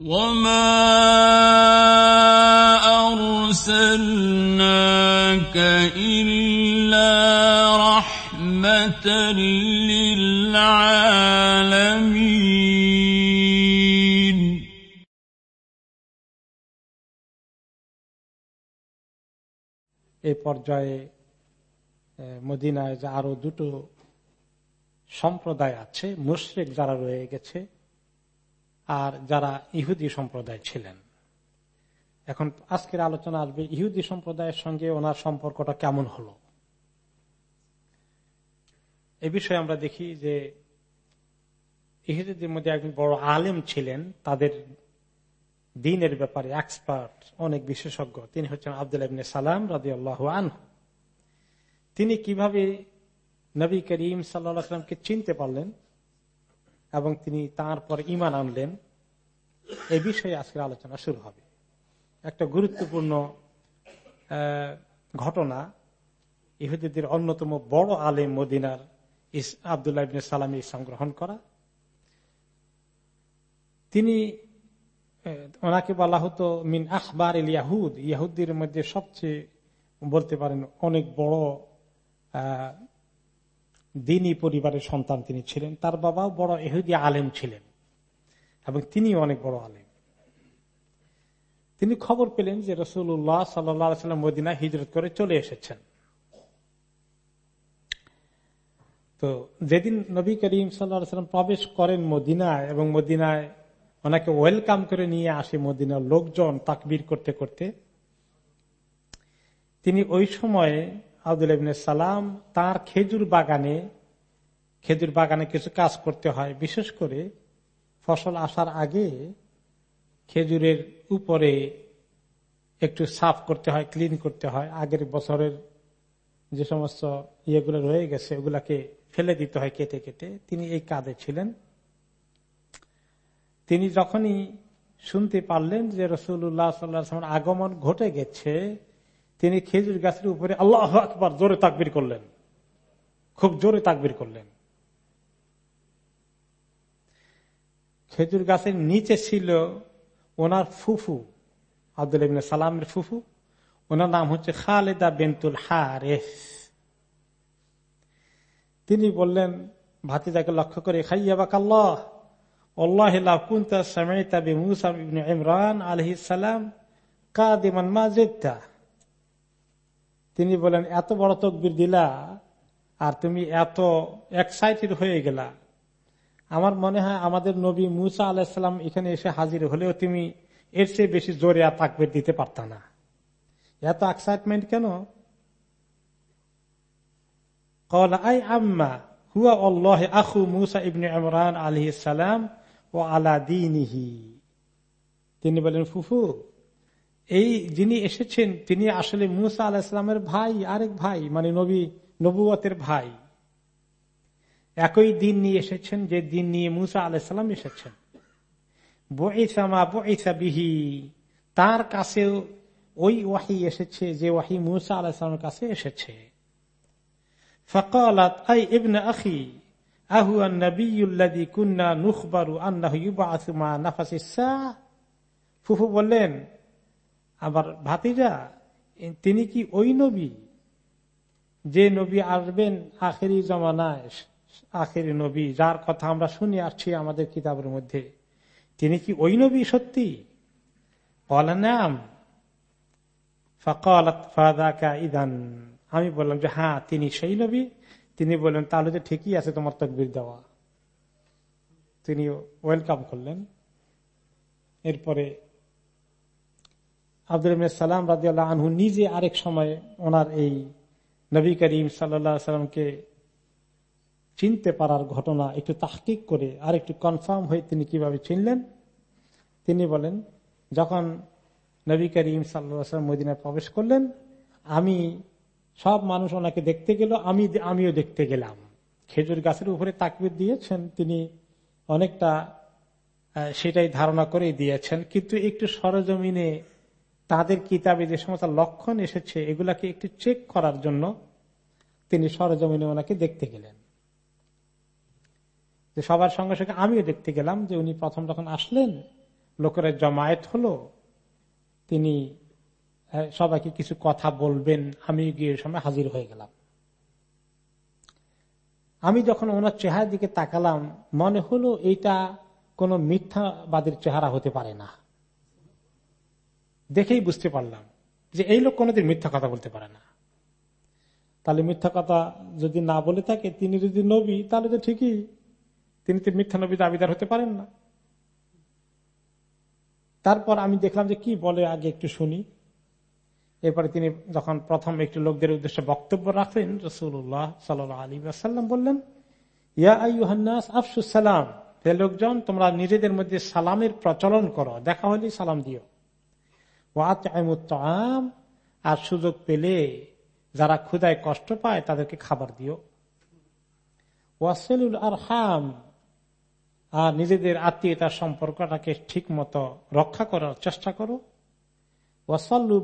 وما أرسلناك إلا رحمة للعالمين এই পর্যায়ে মদিনায় যে আরো দুটো সম্প্রদায় আছে মুশরেক যারা রয়ে গেছে আর যারা ইহুদি সম্প্রদায় ছিলেন। এখন আজকের আলোচনা আসবে ইহুদি সম্প্রদায়ের সঙ্গে ওনার সম্পর্কটা কেমন হলো। এ বিষয়ে আমরা দেখি যে ইহুদিদের মধ্যে একজন বড় আলেম ছিলেন, তাদের দিনের ব্যাপারে এক্সপার্ট অনেক বিশেষজ্ঞ। তিনি হচ্ছেন আব্দুল ইবনে সালাম রাজি আল্লাহ আনহু। তিনি কীভাবে নবী করিম সাল্লামকে চিনতে পারলেন? এবং তিনি তার ইমান আনলেন। এই বিষয়ে আজকের আলোচনা শুরু হবে। একটা গুরুত্বপূর্ণ ঘটনা, ইহুদিদের অন্যতম বড় আলেম মদিনার ইস আবদুল্লাহ ইবনে সালামী ইসলাম গ্রহণ করা। তিনি ওনাকে বলা হতো মিন আখবার ইল ইয়াহুদ। ইয়াহুদ্দির মধ্যে সবচেয়ে বলতে পারেন অনেক বড় দিনী পরিবারের সন্তান তিনি ছিলেন। তার বাবাও বড় এহুদি আলেম ছিলেন এবং তিনি অনেক বড় আলেম। তিনি খবর পেলেন যে রসুল্লাহ সাল্লাম মদিনা হিজরত করে চলে এসেছেন। তো যেদিন নবী করিম সাল্লাম প্রবেশ করেন মদিনায় এবং মদিনায় ওনাকে ওয়েলকাম করে নিয়ে আসে মদিনার লোকজন তাকবির করতে করতে, তিনি ওই সময়ে আব্দুল সালাম তার খেজুর বাগানে খেজুর বাগানে কিছু কাজ করতে হয়। বিশেষ করে ফসল আসার আগে খেজুরের উপরে একটু সাফ করতে হয়, ক্লিন করতে হয়। আগের বছরের যে সমস্ত ইয়েগুলো রয়ে গেছে, ওগুলাকে ফেলে দিতে হয় কেটে কেটে। তিনি এই কাজে ছিলেন। তিনি যখনই শুনতে পারলেন যে রসুল্লাহ সাল্লাহ আগমন ঘটে গেছে তিনি খেজুর গাছের উপরে আল্লাহ আকবর জোরে তাকবির করলেন। খুব জোরে তাকবির করলেন। খেজুর গাছের নিচে ছিল ওনার ফুফু, আব্দুল সালামের ফুফু। ওনার নাম হচ্ছে খালেদা বেন্তুল হারেস। তিনি বললেন ভাতি ভাতিজাকে লক্ষ্য করে সামেতা মুসা ইমরান আলহিসাম কাদিমান মাজেদা তিনি বলেন, এত বড় তকবির দিলা আর তুমি এত এক্সাইটেড হয়ে গেলা। আমার মনে হয় আমাদের নবী মুসা আলাহিসাম এখানে এসে হাজির হলেও তুমি এর চেয়ে বেশি জোরে আর তাকবির দিতে পারত না। এত এক্সাইটমেন্ট কেন? আই আম্মা, হুয়া মুসা ও আলা দিনিহি। তিনি বলেন, ফুফু এই যিনি এসেছেন, তিনি আসলে মুসা আলাহিসামের ভাই, আরেক ভাই মানে নবী নবুয়তের ভাই। একই দিন নিয়ে এসেছেন যে দিন নিয়ে মুসা আলাহিসাম এসেছেন। বইসামা বইসা বিহি। তার কাছে ওই ওয়াহি এসেছে যে ওয়াহি মুসা আলাহিসামের কাছে এসেছে। ফকালাত ফুফু বললেন আবার ভাতিজা তিনি কি ওই নবী? যে নবী আসবেন আখেরি জমানায় আখেরি নবী, যার কথা আমরা শুনে আসছি আমাদের কিতাবের মধ্যে। তিনি কি ওই নবী সত্যি? নাম। ইদান। আমি বললাম যে হ্যাঁ তিনি সেই নবী। তিনি বললেন, তাহলে যে ঠিকই আছে তোমার তকবির দেওয়া। তিনি ওয়েলকাম করলেন। এরপরে আব্দুল সালাম রাজি আনহু নিজে আরেক সময় ওনার এই নবী করিম সাল্লামকে চিনতে পারার ঘটনা একটু তাহকিক করে আর একটু কনফার্ম হয়ে তিনি কীভাবে চিনলেন, তিনি বলেন, যখন নবী করিম সাল্লাম মদিনায় প্রবেশ করলেন, আমি সব মানুষ ওনাকে দেখতে গেল, আমি আমিও দেখতে গেলাম। খেজুর গাছের উপরে তাকবির দিয়েছেন, তিনি অনেকটা সেটাই ধারণা করে দিয়েছেন, কিন্তু একটু সরজমিনে তাদের কিতাবে যে সমস্ত লক্ষণ এসেছে, এগুলাকে একটু চেক করার জন্য তিনি সরজমিনে ওনাকে দেখতে গেলেন। যে সবার সঙ্গে সঙ্গে আমিও দেখতে গেলাম যে উনি প্রথম যখন আসলেন, লোকেরা জমায়েত হলো, তিনি সবাইকে কিছু কথা বলবেন, আমি গিয়ে সময় হাজির হয়ে গেলাম। আমি যখন ওনার চেহারার দিকে তাকালাম, মনে হলো এইটা কোন মিথ্যাবাদের চেহারা হতে পারে না। দেখেই বুঝতে পারলাম যে এই লোক কোনোদিন মিথ্যা কথা বলতে পারে না। তাহলে মিথ্যা কথা যদি না বলে থাকে, তিনি যদি নবী, তাহলে তো ঠিকই। তিনি তো মিথ্যা নবী দাবিদার হতে পারেন না। তারপর আমি দেখলাম যে কি বলে আগে একটু শুনি। এরপরে তিনি যখন প্রথম একটি লোকদের উদ্দেশ্যে বক্তব্য রাখলেন রসুল্লাহ সাল আলী আসাল্লাম বললেন, ইয়া আইহান্নাস আফসুস সালাম। হে লোকজন, তোমরা নিজেদের মধ্যে সালামের প্রচলন করো। দেখা হলেই সালাম দিও। ওয়াতাম আর সুযোগ পেলে যারা ক্ষুদায় কষ্ট পায় তাদেরকে খাবার দিও। ওয়াসেলুল আর হাম আর নিজেদের আত্মীয়তার সম্পর্কটাকে ঠিক মতো রক্ষা করার চেষ্টা করো। ওয়াসাল্লু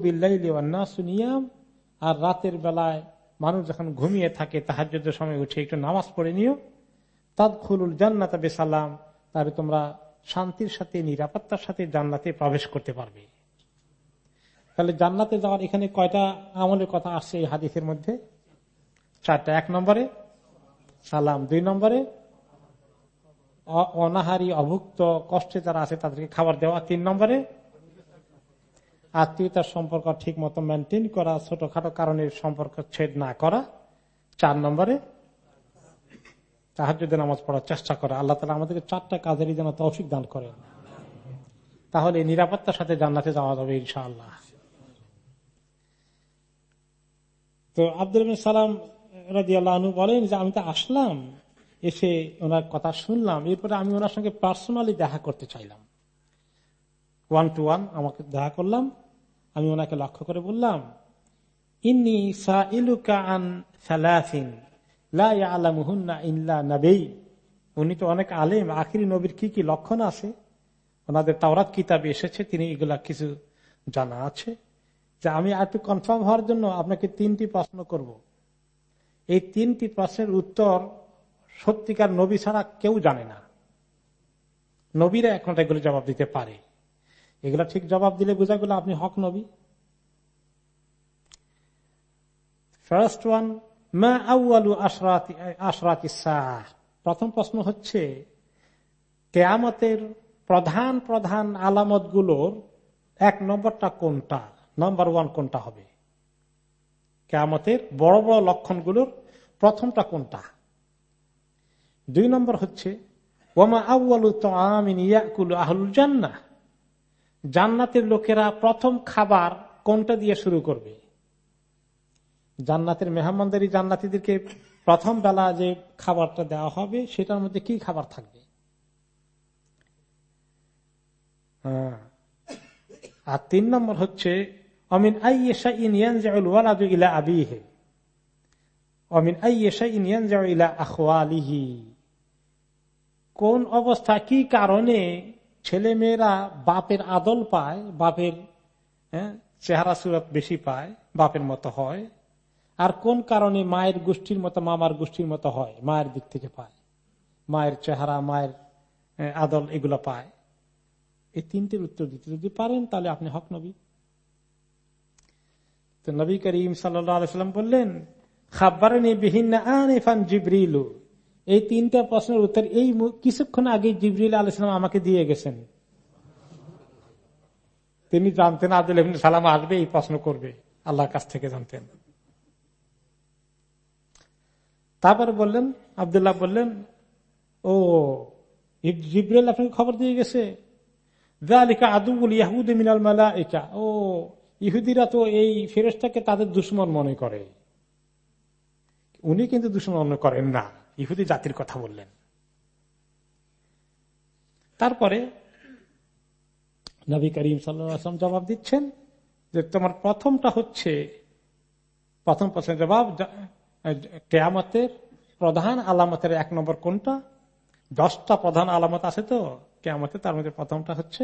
আর রাতের বেলায় মানুষ যখন ঘুমিয়ে থাকে তাহার সময় উঠে একটু নামাজ পড়ে নিও। তাদ খুলুল জান্নাত বেসালাম, তাহলে তোমরা শান্তির সাথে, নিরাপত্তার সাথে জান্নাতে প্রবেশ করতে পারবে। তাহলে জান্নাতে যাওয়ার এখানে কয়টা আমলের কথা আসছে এই হাদিসের মধ্যে? চারটা। এক নম্বরে সালাম, দুই নম্বরে অনাহারি, অভুক্ত, কষ্টে যারা আছে তাদেরকে খাবার দেওয়া। তিন নম্বরে আত্মীয়তার সম্পর্ক ঠিক মতো মেনটেন করা, ছোটখাটো কারণের সম্পর্ক ছেদ না করা। চার নম্বরে তাহার নামাজ পড়ার চেষ্টা করা। আল্লাহ তালা আমাদেরকে চারটা কাজেরই যেন তৌফিক দান করেন। তাহলে নিরাপত্তার সাথে জান্নাতে যাওয়া যাবে ইনশাআল্লাহ। তো আব্দুল সালাম রাজি আল্লাহ বলেন যে আমি তো আসলাম, এসে ওনার কথা শুনলাম, এরপরে আমি ওনার সঙ্গে পার্সোনালি দেখা করতে চাইলাম। ওয়ান টু ওয়ান আমাকে দেখা করলাম, আমি ওনাকে লক্ষ্য করে বললাম, ইন্নি সা ইলুকা আন সালাফিন উনি তো অনেক আলেম, আখিরি নবীর কি কি লক্ষণ আছে? ওনাদের তাওরাত কিতাবে এসেছে, তিনি এগুলা কিছু জানা আছে। যে আমি একটু কনফার্ম হওয়ার জন্য আপনাকে তিনটি প্রশ্ন করব। এই তিনটি প্রশ্নের উত্তর সত্যিকার নবী ছাড়া কেউ জানে না। নবীরা এখন এগুলো জবাব দিতে পারে। এগুলা ঠিক জবাব দিলে বোঝা গেল আপনি হক নবী। ফার্স্ট ওয়ান প্রথম প্রশ্ন হচ্ছে, কেয়ামতের প্রধান প্রধান আলামতগুলোর এক নম্বরটা কোনটা? নম্বর ওয়ান কোনটা হবে? কেয়ামতের বড় বড় লক্ষণগুলোর প্রথমটা কোনটা? দুই নম্বর হচ্ছে আমিন ইয়াকুলু জান্না জান্নাতের লোকেরা প্রথম খাবার কোনটা দিয়ে শুরু করবে? জান্নাতের মেহমানদারি জান্নাতিদেরকে প্রথম বেলা যে খাবারটা দেওয়া হবে, সেটার মধ্যে কি খাবার থাকবে? হ্যাঁ। আর তিন নম্বর হচ্ছে অমিন আবিহে অমিন কোন অবস্থা কি কারণে ছেলে মেয়েরা বাপের আদল পায় বাপের হ্যাঁ, চেহারা সুরত বেশি পায় বাপের মতো হয়? আর কোন কারণে মায়ের গোষ্ঠীর মতো মামার গোষ্ঠীর মতো হয় মায়ের দিক থেকে পায়? মায়ের চেহারা মায়ের আদল এগুলো পায়? এই তিনটির উত্তর দিতে যদি পারেন তাহলে আপনি হক নবী। তো নবী করিম সাল্লাম বললেন খাবারে বিহীন জিব্রিলু। এই তিনটা প্রশ্নের উত্তর এই কিছুক্ষণ আগে জিবরিল আলাইসালাম আমাকে দিয়ে গেছেন। তিনি জানতেন আদুল সালাম আসবে, এই প্রশ্ন করবে। আল্লাহর কাছ থেকে জানতেন। তারপরে বললেন, আবদুল্লাহ বললেন, ও জিব্রাইল আপনাকে খবর দিয়ে গেছে? আদুবুল ইয়াহুদ মিনাল মালা ও ইহুদিরা তো এই ফেরেস্তাকে তাদের দুশ্মন মনে করে। উনি কিন্তু দুশ্মন মনে করেন না। ইহুদি জাতির কথা বললেন। তারপরে নবী করিম সাল্লাম জবাব দিচ্ছেন যে তোমার প্রথমটা হচ্ছে, প্রথম প্রশ্নের জবাব কেয়ামতের প্রধান আলামতের এক নম্বর কোনটা? দশটা প্রধান আলামত আছে তো? কেয়ামতে তার মধ্যে প্রথমটা হচ্ছে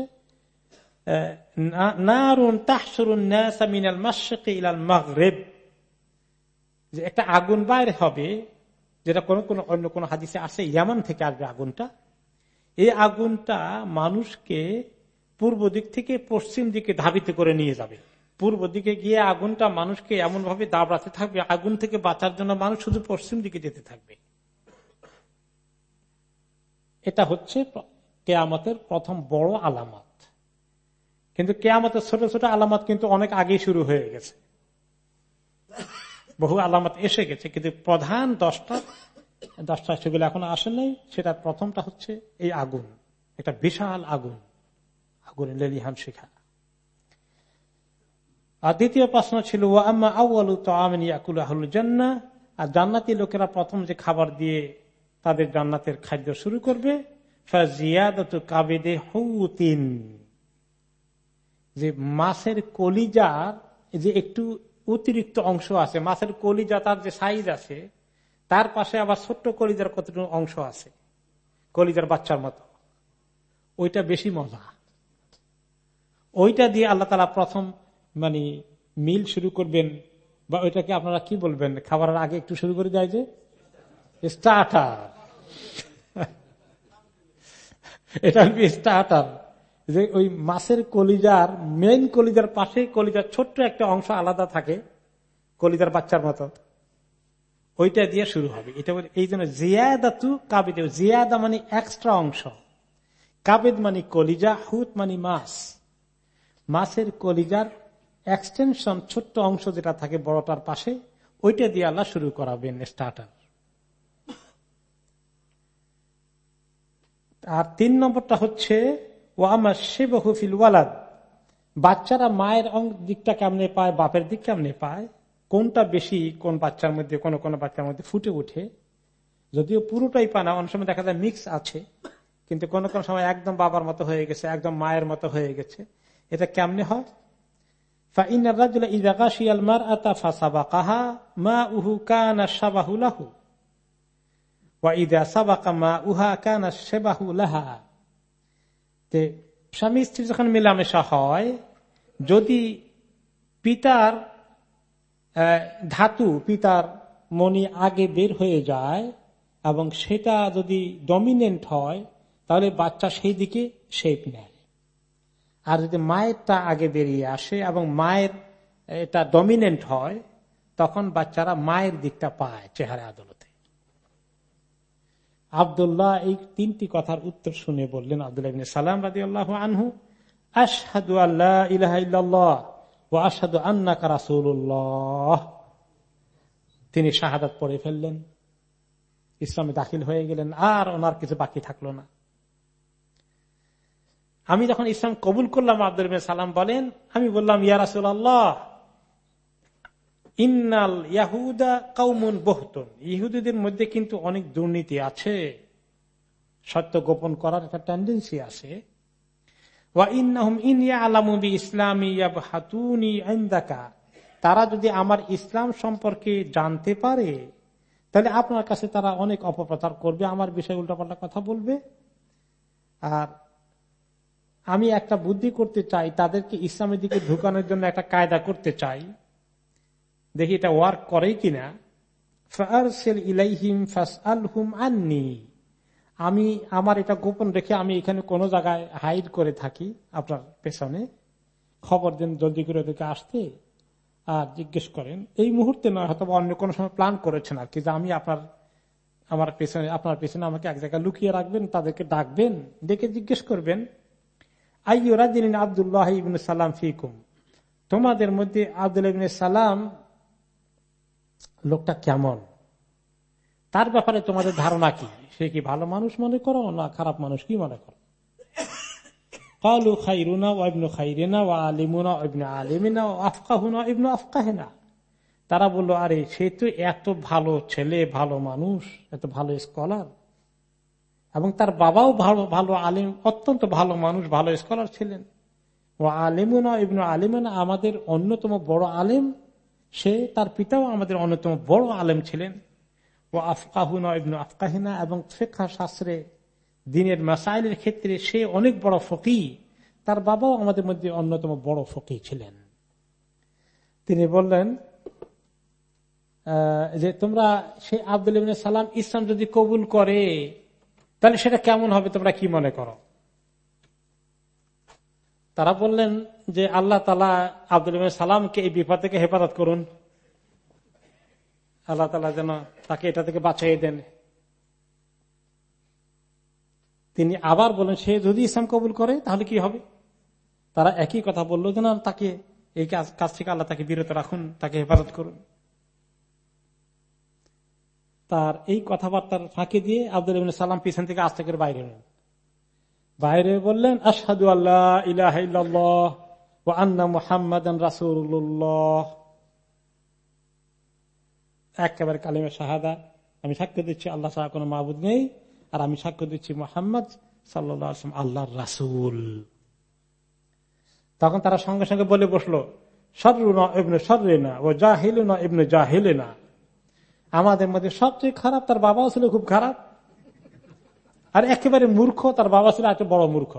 যে একটা আগুন বাইরে হবে, যেটা কোন কোন অন্য কোন হাদিসে আসে, ইয়ামান থেকে আসবে আগুনটা। এই আগুনটা মানুষকে পূর্ব দিক থেকে পশ্চিম দিকে ধাবিত করে নিয়ে যাবে। পূর্ব দিকে গিয়ে আগুনটা মানুষকে এমন ভাবে দাবড়াতে থাকবে, আগুন থেকে বাঁচার জন্য মানুষ শুধু পশ্চিম দিকে যেতে থাকবে। এটা হচ্ছে কেয়ামতের প্রথম বড় আলামত। কিন্তু কেয়ামতের ছোট ছোট আলামত কিন্তু অনেক আগে শুরু হয়ে গেছে। বহু আলামত এসে গেছে, কিন্তু প্রধান দশটা দশটা সেগুলো এখন আসে নাই। সেটা প্রথমটা হচ্ছে এই আগুন, একটা বিশাল আগুন আগুন লেলিহান শিখা আর দ্বিতীয় প্রশ্ন ছিল আম্মা আউআলু তো আমিন ইয়াকুল আহুল জান্না? আর জান্নাতি লোকেরা প্রথম যে খাবার দিয়ে তাদের জান্নাতের খাদ্য শুরু করবে কাবেদে হৌতিন যে মাছের কলিজার যে একটু অতিরিক্ত অংশ আছে, মাছের কলিজা তার যে সাইজ আছে, তার পাশে আবার ছোট্ট কলিজার কতটুকু অংশ আছে, কলিজার বাচ্চার মতো। ওইটা বেশি মজা। ওইটা দিয়ে আল্লাহ তালা প্রথম মানে মিল শুরু করবেন, বা ওইটাকে আপনারা কি বলবেন? খাবারের আগে একটু শুরু করে দেয় যে স্টার্টার এটা স্টার্টার যে ওই মাছের কলিজার মেন কলিজার পাশে কলিজার ছোট্ট একটা অংশ আলাদা থাকে, কলিজার বাচ্চার মতো। ওইটা দিয়ে শুরু হবে। এটা এই জন্য জিয়াদা তু কাবিদ, জিয়াদা মানে এক্সট্রা অংশ। কাবেদ মানে কলিজা, হুত মানে মাছ। মাছের কলিজার এক্সটেনশন ছোট্ট অংশ যেটা থাকে বড়টার পাশে, ওইটা দিয়ে আল্লাহ শুরু করাবেন স্টার্টার আর তিন নম্বরটা হচ্ছে ও আমার শেবহুফিল ওয়ালাদ। বাচ্চারা মায়ের দিকটা কেমনে পায়, বাপের দিক কেমনে পায়? কোনটা বেশি, কোন বাচ্চার মধ্যে, কোন কোন বাচ্চার মধ্যে ফুটে উঠে যদিও পুরোটাই পায় না, অনেক সময় দেখা যায় মিক্স আছে, কিন্তু কোন কোন সময় একদম বাবার মতো হয়ে গেছে, একদম মায়ের মতো হয়ে গেছে। এটা কেমনে হয়? স্বামী স্ত্রী যখন মেলামেশা হয়, যদি পিতার ধাতু পিতার মনি আগে বের হয়ে যায় এবং সেটা যদি ডমিনেন্ট হয়, তাহলে বাচ্চা সেই দিকে শেপ নেয়। আর যদি মায়েরটা আগে বেরিয়ে আসে এবং মায়ের এটা ডমিনেন্ট হয়, তখন বাচ্চারা মায়ের দিকটা পায় চেহারা আদালতে। আবদুল্লাহ এই তিনটি কথার উত্তর শুনে বললেন আব্দুল্লাহ সালাম রাজি আল্লাহ আনহু, আশহাদু আল্লাহ ইলাহ ও আসাদু আন্না কারাসুল্লাহ তিনি শাহাদাত পড়ে ফেললেন, ইসলামে দাখিল হয়ে গেলেন, আর ওনার কিছু বাকি থাকল না। আমি যখন ইসলাম কবুল করলাম আব্দুল সালাম বলেন, আমি বললাম ইয়ারাসুল আল্লাহ ইন্নাল ইয়াহুদা কৌমন বহুতন। ইহুদিদের মধ্যে কিন্তু অনেক দুর্নীতি আছে। সত্য গোপন করার একটা টেন্ডেন্সি আছে। তারা যদি আমার ইসলাম সম্পর্কে জানতে পারে, তাহলে আপনার কাছে তারা অনেক অপপ্রচার করবে, আমার বিষয়ে উল্টাপাল্টা কথা বলবে। আর আমি একটা বুদ্ধি করতে চাই, তাদেরকে ইসলামের দিকে ঢুকানোর জন্য একটা কায়দা করতে চাই। দেখি এটা ওয়ার্ক করে কিনা। ইলাইহিম আলহুম আননি। আমি, আমার এটা গোপন রেখে আমি এখানে কোন জায়গায় হাইড করে থাকি আপনার পেছনে। খবর দেন, জলদি করে ওদেরকে আসতে আর জিজ্ঞেস করেন। এই মুহূর্তে নয় হয়তো অন্য কোনো সময় প্ল্যান করেছেন আর কি, যে আমি আপনার, আমার পেছনে, আপনার পেছনে আমাকে এক জায়গায় লুকিয়ে রাখবেন, তাদেরকে ডাকবেন, ডেকে জিজ্ঞেস করবেন। আইরা দিন আবদুল্লাহ ইবিন সালাম ফিকুম। তোমাদের মধ্যে আব্দুল ইবিন সালাম লোকটা কেমন? তার ব্যাপারে তোমাদের ধারণা কি? সে কি ভালো মানুষ মনে করো না খারাপ মানুষ কি মনে করো? কালু খাইরুনা ইবনু খাইরিনা ও আলিমুনা ইবনু আলিমিনা ও আফকাহুনা ইবনু আফকাহেনা। তারা বলল, আরে, সে তো এত ভালো ছেলে, ভালো মানুষ, এত ভালো স্কলার। এবং তার বাবাও ভালো ভালো আলিম, অত্যন্ত ভালো মানুষ, ভালো স্কলার ছিলেন। ও আলিমুনা ইবনু আলিমিনা আমাদের অন্যতম বড় আলিম। সে তার পিতাও আমাদের অন্যতম বড় আলেম ছিলেন। ও আফকাহুনা আফকাহিনা এবং শেখা শাস্ত্রে দিনের মাসাইলের ক্ষেত্রে সে অনেক বড় ফকি। তার বাবাও আমাদের মধ্যে অন্যতম বড় ফকি ছিলেন। তিনি বললেন যে তোমরা সে আব্দুল সালাম ইসলাম যদি কবুল করে, তাহলে সেটা কেমন হবে, তোমরা কি মনে করো? তারা বললেন যে আল্লাহ তালা আব্দুল সালামকে এই বিপদ থেকে হেফাজত করুন। আল্লাহ তালা যেন তাকে এটা থেকে বাঁচাই দেন। তিনি আবার বলেন, সে যদি ইসলাম কবুল করে, তাহলে কি হবে? তারা একই কথা বলল, যে না, তাকে এই কাজ থেকে আল্লাহ তাকে বিরত রাখুন, তাকে হেফাজত করুন। তার এই কথাবার্তার ফাঁকে দিয়ে আব্দুল সালাম পিছন থেকে আস্তে করে বাইরে নেন বাইরে বললেন আসাদু আল্লাহ ইলাহ ও আন্না মুহাম্মদ রাসুল্লাহ একেবারে কালিমে শাহাদা। আমি সাক্ষ্য দিচ্ছি, আল্লাহ সাহা কোন মাহবুদ নেই। আর আমি সাক্ষ্য দিচ্ছি মোহাম্মদ সাল্লাম আল্লাহর রাসুল। তখন তারা সঙ্গে সঙ্গে বলে বসল সর্রু না ইবনে না ও না ইবনে না আমাদের মধ্যে সবচেয়ে খারাপ তার বাবাও ছিল খুব খারাপ। আর একেবারে মূর্খ, তার বাবা ছিল একটা বড় মূর্খ।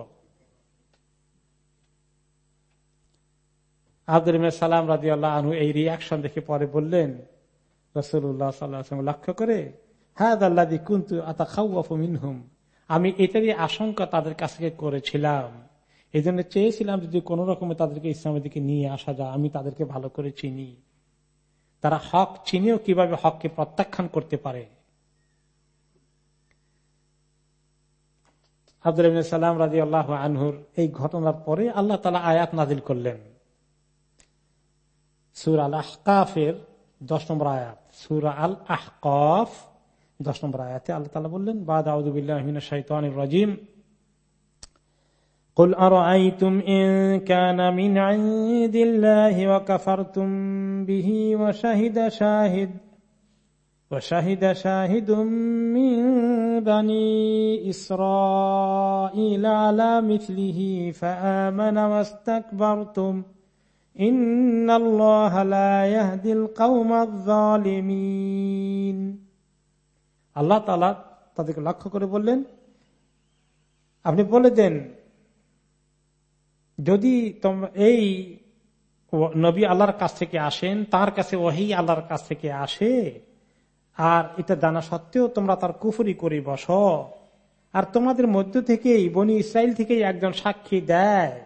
আব্দুল সালাম রাজি আল্লাহ আনু এই রিয়াকশন দেখে পরে বললেন রসুল্লাহ সাল্লাহ লক্ষ্য করে হ্যাঁ খাউফুমিনহুম আমি এটারই আশঙ্কা তাদের কাছ থেকে করেছিলাম। এই জন্য চেয়েছিলাম যদি কোন রকমে তাদেরকে ইসলামের দিকে নিয়ে আসা যায়, আমি তাদেরকে ভালো করে চিনি। তারা হক চিনেও কীভাবে হককে প্রত্যাখ্যান করতে পারে? আব্দুল সালাম রাজি আল্লাহ আনহুর এই ঘটনার পরে আল্লাহ তালা আয়াত নাজিল করলেন সুর আল আহকাফের দশ নম্বর আয়াত সুর আল আহকফ দশ নম্বর আয়াতে আল্লাহ তালা বললেন বাদ আউদুবিল্লাহ শাইতান রাজিম قل أرأيتم إن كان من عند الله وكفرتم به وشهد شاهد وشهد شاهد من بني إسرائيل على مثله فآمن واستكبرتم إن الله لا يهدي القوم الظالمين আল্লাহ তালা তাদেরকে লক্ষ্য করে বললেন আপনি বলে দেন যদি এই নবী আল্লাহর কাছ থেকে আসেন তার কাছে ওহি আল্লাহর কাছ থেকে আসে আর এটা জানা সত্ত্বেও তোমরা তার কুফুরি করে বস। আর তোমাদের মধ্য থেকেই বনি ইসরায়েল থেকেই একজন সাক্ষী দেয়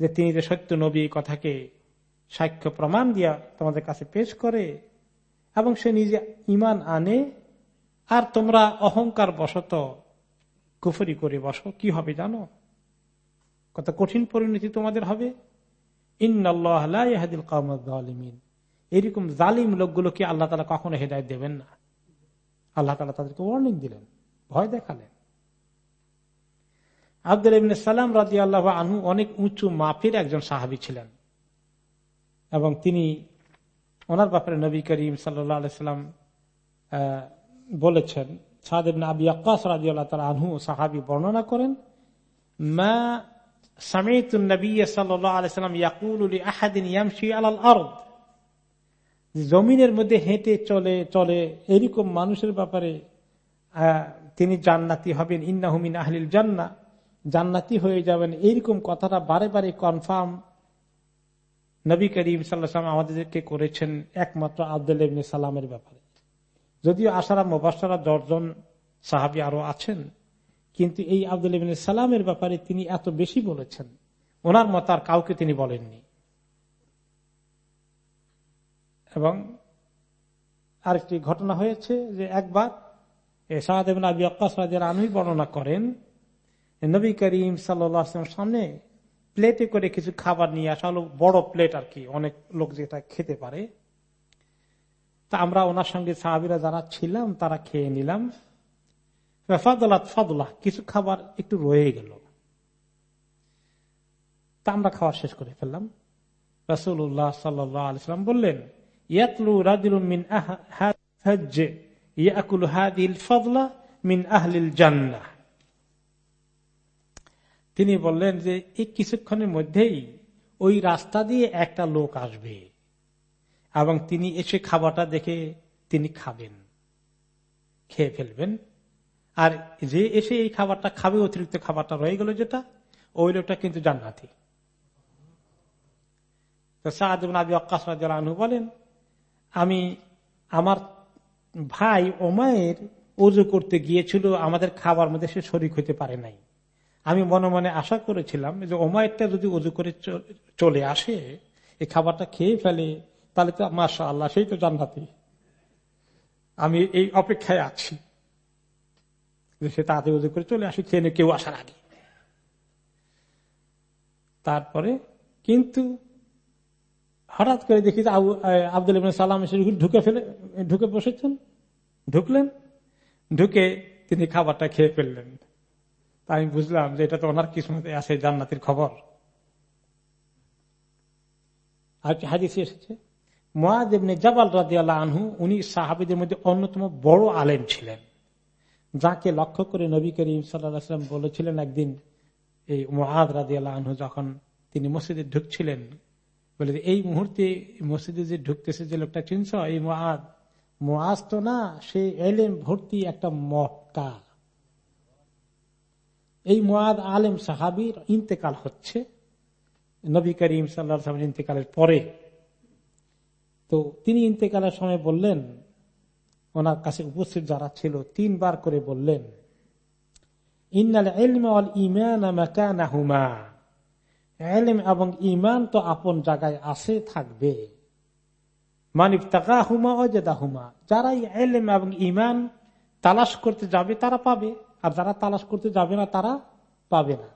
যে তিনি যে সত্য নবী কথাকে সাক্ষ্য প্রমাণ দিয়া তোমাদের কাছে পেশ করে এবং সে নিজে ইমান আনে। আর তোমরা অহংকার বসত কুফরি করে বসো। কি হবে জানো? কত কঠিন পরিণতি তোমাদের হবে। ইন্নআল্লাহিল কামিন এরকম জালিম লোকগুলোকে আল্লাহ তালা কখনো হেদায়ত দেবেন না। আল্লাহ তালা তাদেরকে ওয়ার্নিং দিলেন, ভয় দেখালেন। আব্দুল ইবিন সালাম রাজি আল্লাহ আনহু অনেক উঁচু মাপের একজন সাহাবি ছিলেন এবং তিনি ওনার ব্যাপারে নবী করিম সাল্লাম বলেছেন আনহু সাহাবি বর্ণনা করেন, মা সামিতুন নবী আলাইসালাম ইয়াকুল আহাদিন ইয়ামশি আলাল আরদ। জমিনের মধ্যে হেঁটে চলে চলে এরকম মানুষের ব্যাপারে তিনি জান্নাতি হবেন। ইন্নাহুমিন আহলিল জান্না। জান্নাতি হয়ে যাবেন। এইরকম কথাটা বারে বারে কনফার্ম নবী করিম সাল্লাম আমাদেরকে করেছেন একমাত্র আব্দুল ইবনে সালামের ব্যাপারে। যদিও আসারা মোবাসারা দশজন সাহাবি আরও আছেন, কিন্তু এই আব্দুল সালামের ব্যাপারে তিনি এত বেশি বলেছেন। ওনার মত আর কাউকে তিনি বলেননি। এবং আরেকটি ঘটনা হয়েছে যে একবার শাহদেবিন আবি আক্কাস আনুই বর্ণনা করেন নবী করিম সাল্লাম সামনে প্লেটে করে কিছু খাবার নিয়ে আসা হলো, বড় প্লেট আর কি, অনেক লোক যেটা খেতে পারে। তা আমরা ওনার সঙ্গে সাহাবিরা যারা ছিলাম, তারা খেয়ে নিলাম। ফাদলাত ফাদলা, কিছু খাবার একটু রয়ে গেল। তা আমরা খাওয়া শেষ করে ফেললাম। রসুল্লাহ সাল্লাম বললেন ইয়াতলু রাজুল মিন ইয়াকুল হাদিল ফদলা মিন আহলিল জান্না তিনি বললেন যে, এই কিছুক্ষণের মধ্যেই ওই রাস্তা দিয়ে একটা লোক আসবে এবং তিনি এসে খাবারটা দেখে তিনি খাবেন, খেয়ে ফেলবেন। আর যে এসে এই খাবারটা খাবে, অতিরিক্ত খাবারটা রয়ে গেল যেটা, ওই লোকটা কিন্তু জান্নাতি। আনহু বলেন আমি আমার ভাই ওমায়ের উজু করতে গিয়েছিল, আমাদের খাবার মধ্যে সে শরিক হইতে পারে নাই। আমি মনে মনে আশা করেছিলাম যে ওমায়রটা যদি উজু করে চলে আসে, এই খাবারটা খেয়ে ফেলে, তাহলে তো মাসা আল্লাহ সেই তো জান্নাতি। আমি এই অপেক্ষায় আছি সে তাড়াতাড়ি উজু করে চলে আসি খেয়ে কেউ আসার আগে। তারপরে কিন্তু হঠাৎ করে দেখি যে আব্দুল ইবিন সালাম ঢুকে ফেলে, ঢুকে বসেছেন। ঢুকলেন, ঢুকে তিনি খাবারটা খেয়ে ফেললেন। তা আমি বুঝলাম যে এটা তো ওনার কিসমতে আছে জান্নাতির খবর। আর হাদিস এসেছে মহাদেবনে জাবাল রাজিয়াল আনহু, উনি সাহাবিদের মধ্যে অন্যতম বড় আলেম ছিলেন, যাকে লক্ষ্য করে নবী করিম সাল্লাম বলেছিলেন একদিন, এই মহাদ রাজিয়াল আনহু যখন তিনি মসজিদে ঢুকছিলেন বলে, এই মুহূর্তে মসজিদে যে ঢুকতেছে যে লোকটা, চিনছ? এই মহাদ মহাজ তো না, সে এলেম ভর্তি একটা মক্কা। এই মহাদ আলেম সাহাবির ইন্তেকাল হচ্ছে, নবী করিম সাল্লাহ ইন্তেকালের পরে। তো তিনি ইন্তেকালের সময় বললেন, ওনার কাছে উপস্থিত যারা ছিল, তিনবার করে বললেন, ইন্নাল ইমান এলেম এবং ইমান তো আপন জায়গায় আসে থাকবে। মানিব তাকা হুমা অজেদা হুমা যারা এলেম এবং ইমান তালাশ করতে যাবে, তারা পাবে। আর যারা তালাশ করতে যাবে না, তারা পাবে না।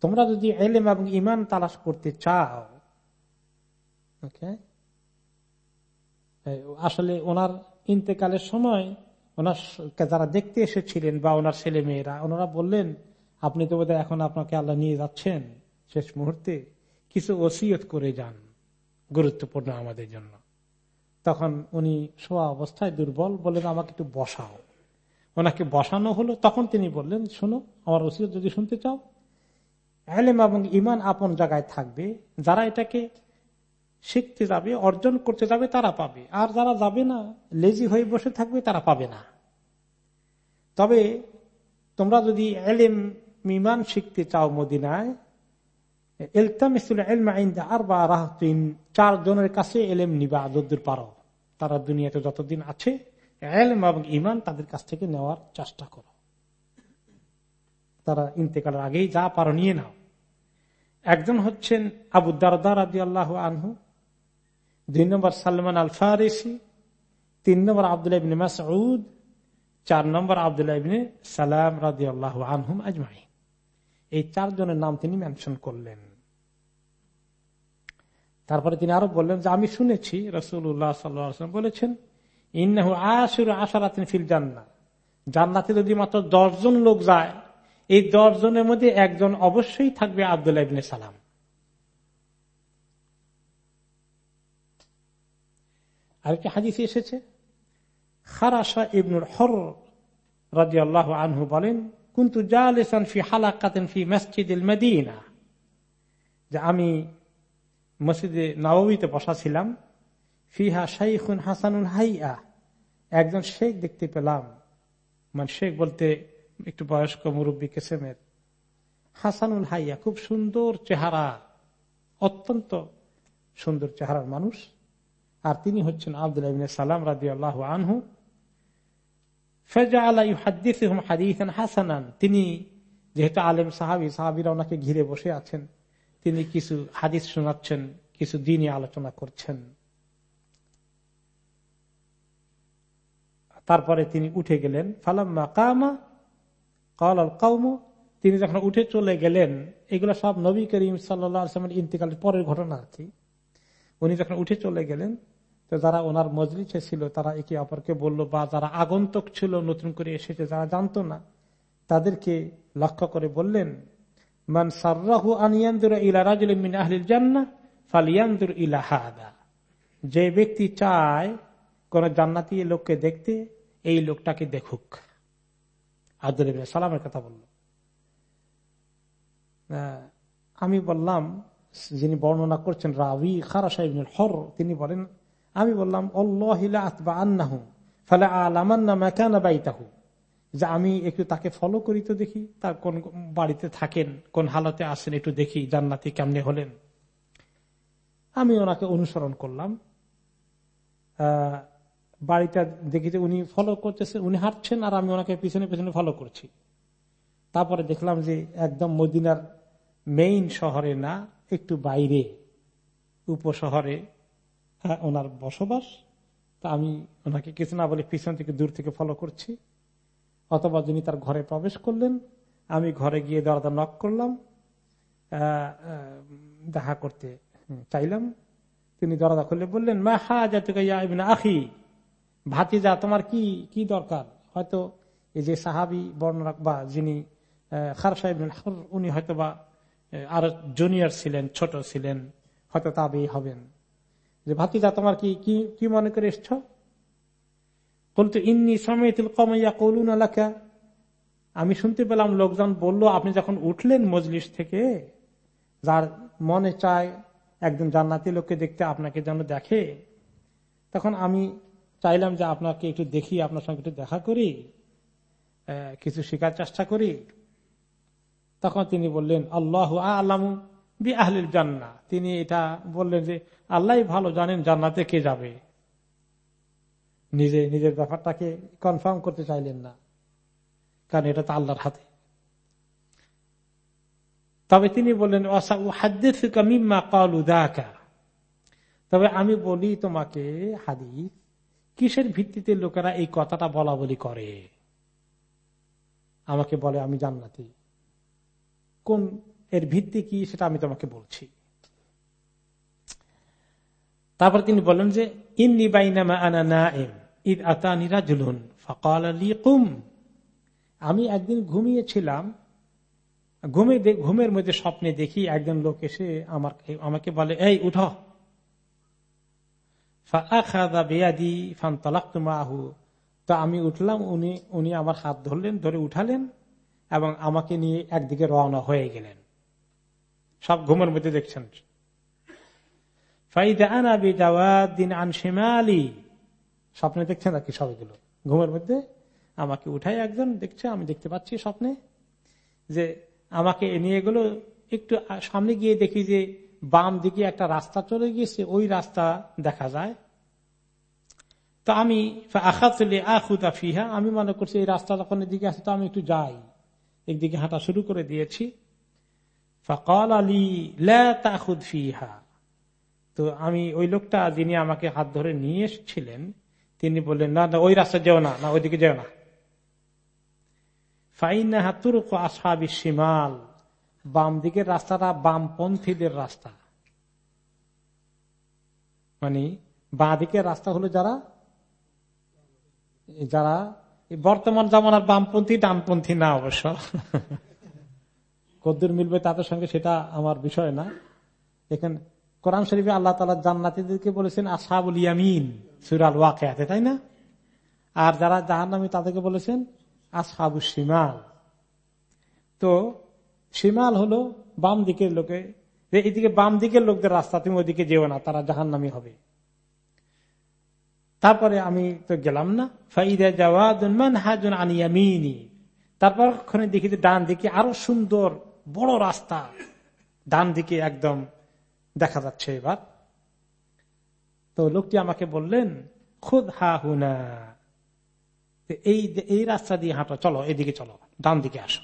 তোমরা যদি এলেম এবং ইমান তালাশ করতে চাও আসলে ওনার ইন্তেকালের সময় ওনার যারা দেখতে এসেছিলেন বা ওনার ছেলে মেয়েরা ওনারা বললেন আপনি তো বোধহয় এখন আপনাকে আল্লাহ নিয়ে যাচ্ছেন শেষ মুহূর্তে। কিছু ওসিয়ত করে যান, গুরুত্বপূর্ণ আমাদের জন্য। তখন উনি শোয়া অবস্থায় দুর্বল বলেন আমাকে একটু বসাও। ওনাকে বসানো হলো। তখন তিনি বললেন, শোনো, আমার ওসিয়ত যদি শুনতে চাও, আলেম এবং ইমান আপন জায়গায় থাকবে। যারা এটাকে শিখতে যাবে, অর্জন করতে যাবে, তারা পাবে। আর যারা যাবে না লেজি হয়ে বসে থাকবে, তারা পাবে না। তবে তোমরা যদি এলেম ইমান শিখতে চাও মদিনায় চার জনের কাছে এলেম নিবা যদ্দূর পারো তারা দুনিয়াতে যতদিন আছে এলম এবং ইমান তাদের কাছ থেকে নেওয়ার চেষ্টা করো তারা ইন্তেকালের আগেই যা পারো নিয়ে নাও একজন হচ্ছেন আবু দারদার আদি আল্লাহ আনহু দুই নম্বর সালমান আল ফারেসি তিন নম্বর আবদুল্লাহ ইবিন মাসউদ চার নম্বর আবদুল্লাহ ইবিন সালাম রাজি আল্লাহ আনহুম আজমাই এই চারজনের নাম তিনি মেনশন করলেন। তারপরে তিনি আরও বললেন যে, আমি শুনেছি রসুল্লাহ সাল্লাম বলেছেন, ইন্নাহু আশুর আশারাতিন ফিল জান্না জান্নাতে যদি মাত্র দশজন লোক যায়, এই দশ জনের মধ্যে একজন অবশ্যই থাকবে আবদুল্লাহ ইবনে সালাম। আরেকটি হাদিসে এসেছে খারাসা ইবনুল হর রাজি আল্লাহ আনহু বলেন কিন্তু জালেসান ফি ফি যে আমি মসজিদে নবমীতে বসা ছিলাম ফিহা শাইখুন হাসানুল হাইয়া একজন শেখ দেখতে পেলাম। মানে শেখ বলতে একটু বয়স্ক মুরব্বী কেসেমের। হাসানুল হাইয়া খুব সুন্দর চেহারা, অত্যন্ত সুন্দর চেহারার মানুষ। আর তিনি হচ্ছেন আবদুল্লাহ সালাম রাজি আল্লাহ আনহু। তিনি যেহেতু আলেম সাহাবি, সাহাবিরা ওনাকে ঘিরে বসে আছেন। তিনি কিছু হাদিস শোনাচ্ছেন, কিছু দিনই আলোচনা করছেন। তারপরে তিনি উঠে গেলেন। ফালাম্মা কামা কল কাউম তিনি যখন উঠে চলে গেলেন, এগুলো সব নবী করিম সাল্লামের ইন্তিকালের পরের ঘটনা আর কি। উনি যখন উঠে চলে গেলেন তো যারা ওনার মজলিসে ছিল, তারা একে অপরকে বলল, বা যারা আগন্তক ছিল, নতুন করে এসেছে, যারা জানতো না, তাদেরকে লক্ষ্য করে বললেন, মান সার্রাহু আনিয়ান্দুর ইলা রাজুল মিন আহলিল জান্না ফালিয়ান্দুর ইলা হাদা। যে ব্যক্তি চায় কোন জান্নাতি লোককে দেখতে, এই লোকটাকে দেখুক। আব্দুল সালামের কথা বলল। আমি বললাম, যিনি বর্ণনা করছেন, রাবি খারা সাহেব হর, তিনি বলেন আমি বললাম আন্নাহু ফলে আলামান্না যে আমি একটু তাকে ফলো করি তো দেখি, তার কোন বাড়িতে থাকেন, কোন হালতে আসেন, একটু দেখি জান্নাতি কেমনে হলেন। আমি ওনাকে অনুসরণ করলাম। বাড়িটা দেখি যে উনি ফলো করতেছেন উনি হাঁটছেন আর আমি ওনাকে পিছনে পিছনে ফলো করছি। তারপরে দেখলাম যে একদম মদিনার মেইন শহরে না, একটু বাইরে, উপশহরে ওনার বসবাস, তা আমি ওনাকে কিছু না বলে পিছন থেকে দূর থেকে ফলো করছি। অথবা যিনি তার ঘরে প্রবেশ করলেন, আমি ঘরে গিয়ে দরজা নক করলাম দেখা করতে চাইলাম। তিনি দরজা খুললে বললেন, মা হা জাতিকা আখি, ভাতিজা, তোমার কি কি দরকার? হয়তো এই যে সাহাবি বর্ণনা বা যিনি খার সাহেব উনি হয়তো বা আরও জুনিয়র ছিলেন, ছোট ছিলেন, হয়তো তাবেই হবেন। যে, ভাতিজা, তোমার কি কি মনে করে এসছ? বলতো ইন্নি সমিতুল কমাইয়া কলুন এলাকা আমি শুনতে পেলাম, লোকজন বলল, আপনি যখন উঠলেন মজলিস থেকে, যার মনে চায় একজন জান্নাতি লোককে দেখতে আপনাকে যেন দেখে, তখন আমি চাইলাম যে আপনাকে একটু দেখি, আপনার সঙ্গে একটু দেখা করি কিছু শেখার চেষ্টা করি। তখন তিনি বললেন, আল্লাহ আল্লামু বি আহলিল জান্না তিনি এটা বললেন যে আল্লাহ ভালো জানেন জান্নাতে কে যাবে। নিজে, নিজের ব্যাপারটাকে কনফার্ম করতে চাইলেন না। কারণ এটা তো আল্লাহর হাতে। তবে তিনি বললেন তবে আমি বলি তোমাকে, হাদিস, কিসের ভিত্তিতে লোকেরা এই কথাটা বলা বলি করে? আমাকে বলে আমি জান্নাতি। কোন এর ভিত্তি কি সেটা আমি তোমাকে বলছি। তারপর তিনি বলেন যে, ইন্নি বাইনামা না এম জুলুন আলী কুম। আমি একদিন ঘুমিয়েছিলাম, ঘুমে ঘুমের মধ্যে স্বপ্নে দেখি একজন লোক এসে আমার আমাকে বলে, এই, উঠ। তো আমি উঠলাম, উনি উনি আমার হাত ধরলেন, ধরে উঠালেন এবং আমাকে নিয়ে একদিকে রওনা হয়ে গেলেন। সব ঘুমের মধ্যে দেখছেন। স্বপ্নে দেখছেন আর কি সবগুলো ঘুমের মধ্যে আমাকে উঠাই একজন, দেখছে, আমি দেখতে পাচ্ছি স্বপ্নে যে আমাকে নিয়ে গেল একটু সামনে গিয়ে দেখি যে বাম দিকে একটা রাস্তা চলে গিয়েছে, ওই রাস্তা দেখা যায়। তো আমি আখুদা ফিহা, আমি মনে করছি এই রাস্তা যখন এদিকে আসে, তো আমি একটু যাই। একদিকে হাঁটা শুরু করে দিয়েছি। তো আমি ওই লোকটা যিনি আমাকে হাত ধরে নিয়ে এসেছিলেন, তিনি বললেন, না না, ওই রাস্তা যেও না না, ওইদিকে যেও না। ফাইনা হাতুর আসাবি সীমাল বাম দিকের রাস্তাটা বামপন্থীদের রাস্তা। মানে বাঁ দিকের রাস্তা হলো যারা যারা, বর্তমান জামানার বামপন্থী, ডানপন্থী না অবশ্য। কদ্দুর মিলবে তাদের সঙ্গে সেটা আমার বিষয় না। এখানে কোরআন শরীফে আল্লাহ তালা জান্নাতিদেরকে বলেছেন আসাবুল ইয়ামিন সুরাল ওয়াকে আছে তাই না? আর যারা জাহান নামী তাদেরকে বলেছেন আসহাবু সিমাল তো সিমাল হলো বাম দিকের লোকে এইদিকে বাম দিকের লোকদের রাস্তা, তুমি ওইদিকে যেও না, তারা জাহান নামি হবে। তারপরে আমি তো গেলাম না, ফাইদা জাওয়াদুন হাজুন আনিয়ামিনী তারপর ওখানে দেখি যে ডান দিকে আরও সুন্দর বড় রাস্তা ডান দিকে একদম দেখা যাচ্ছে এবার। তো লোকটি আমাকে বললেন, খুদ হা হুনা। এই এই রাস্তা দিয়ে হাঁটো, চলো, এদিকে চলো, ডান দিকে আসো।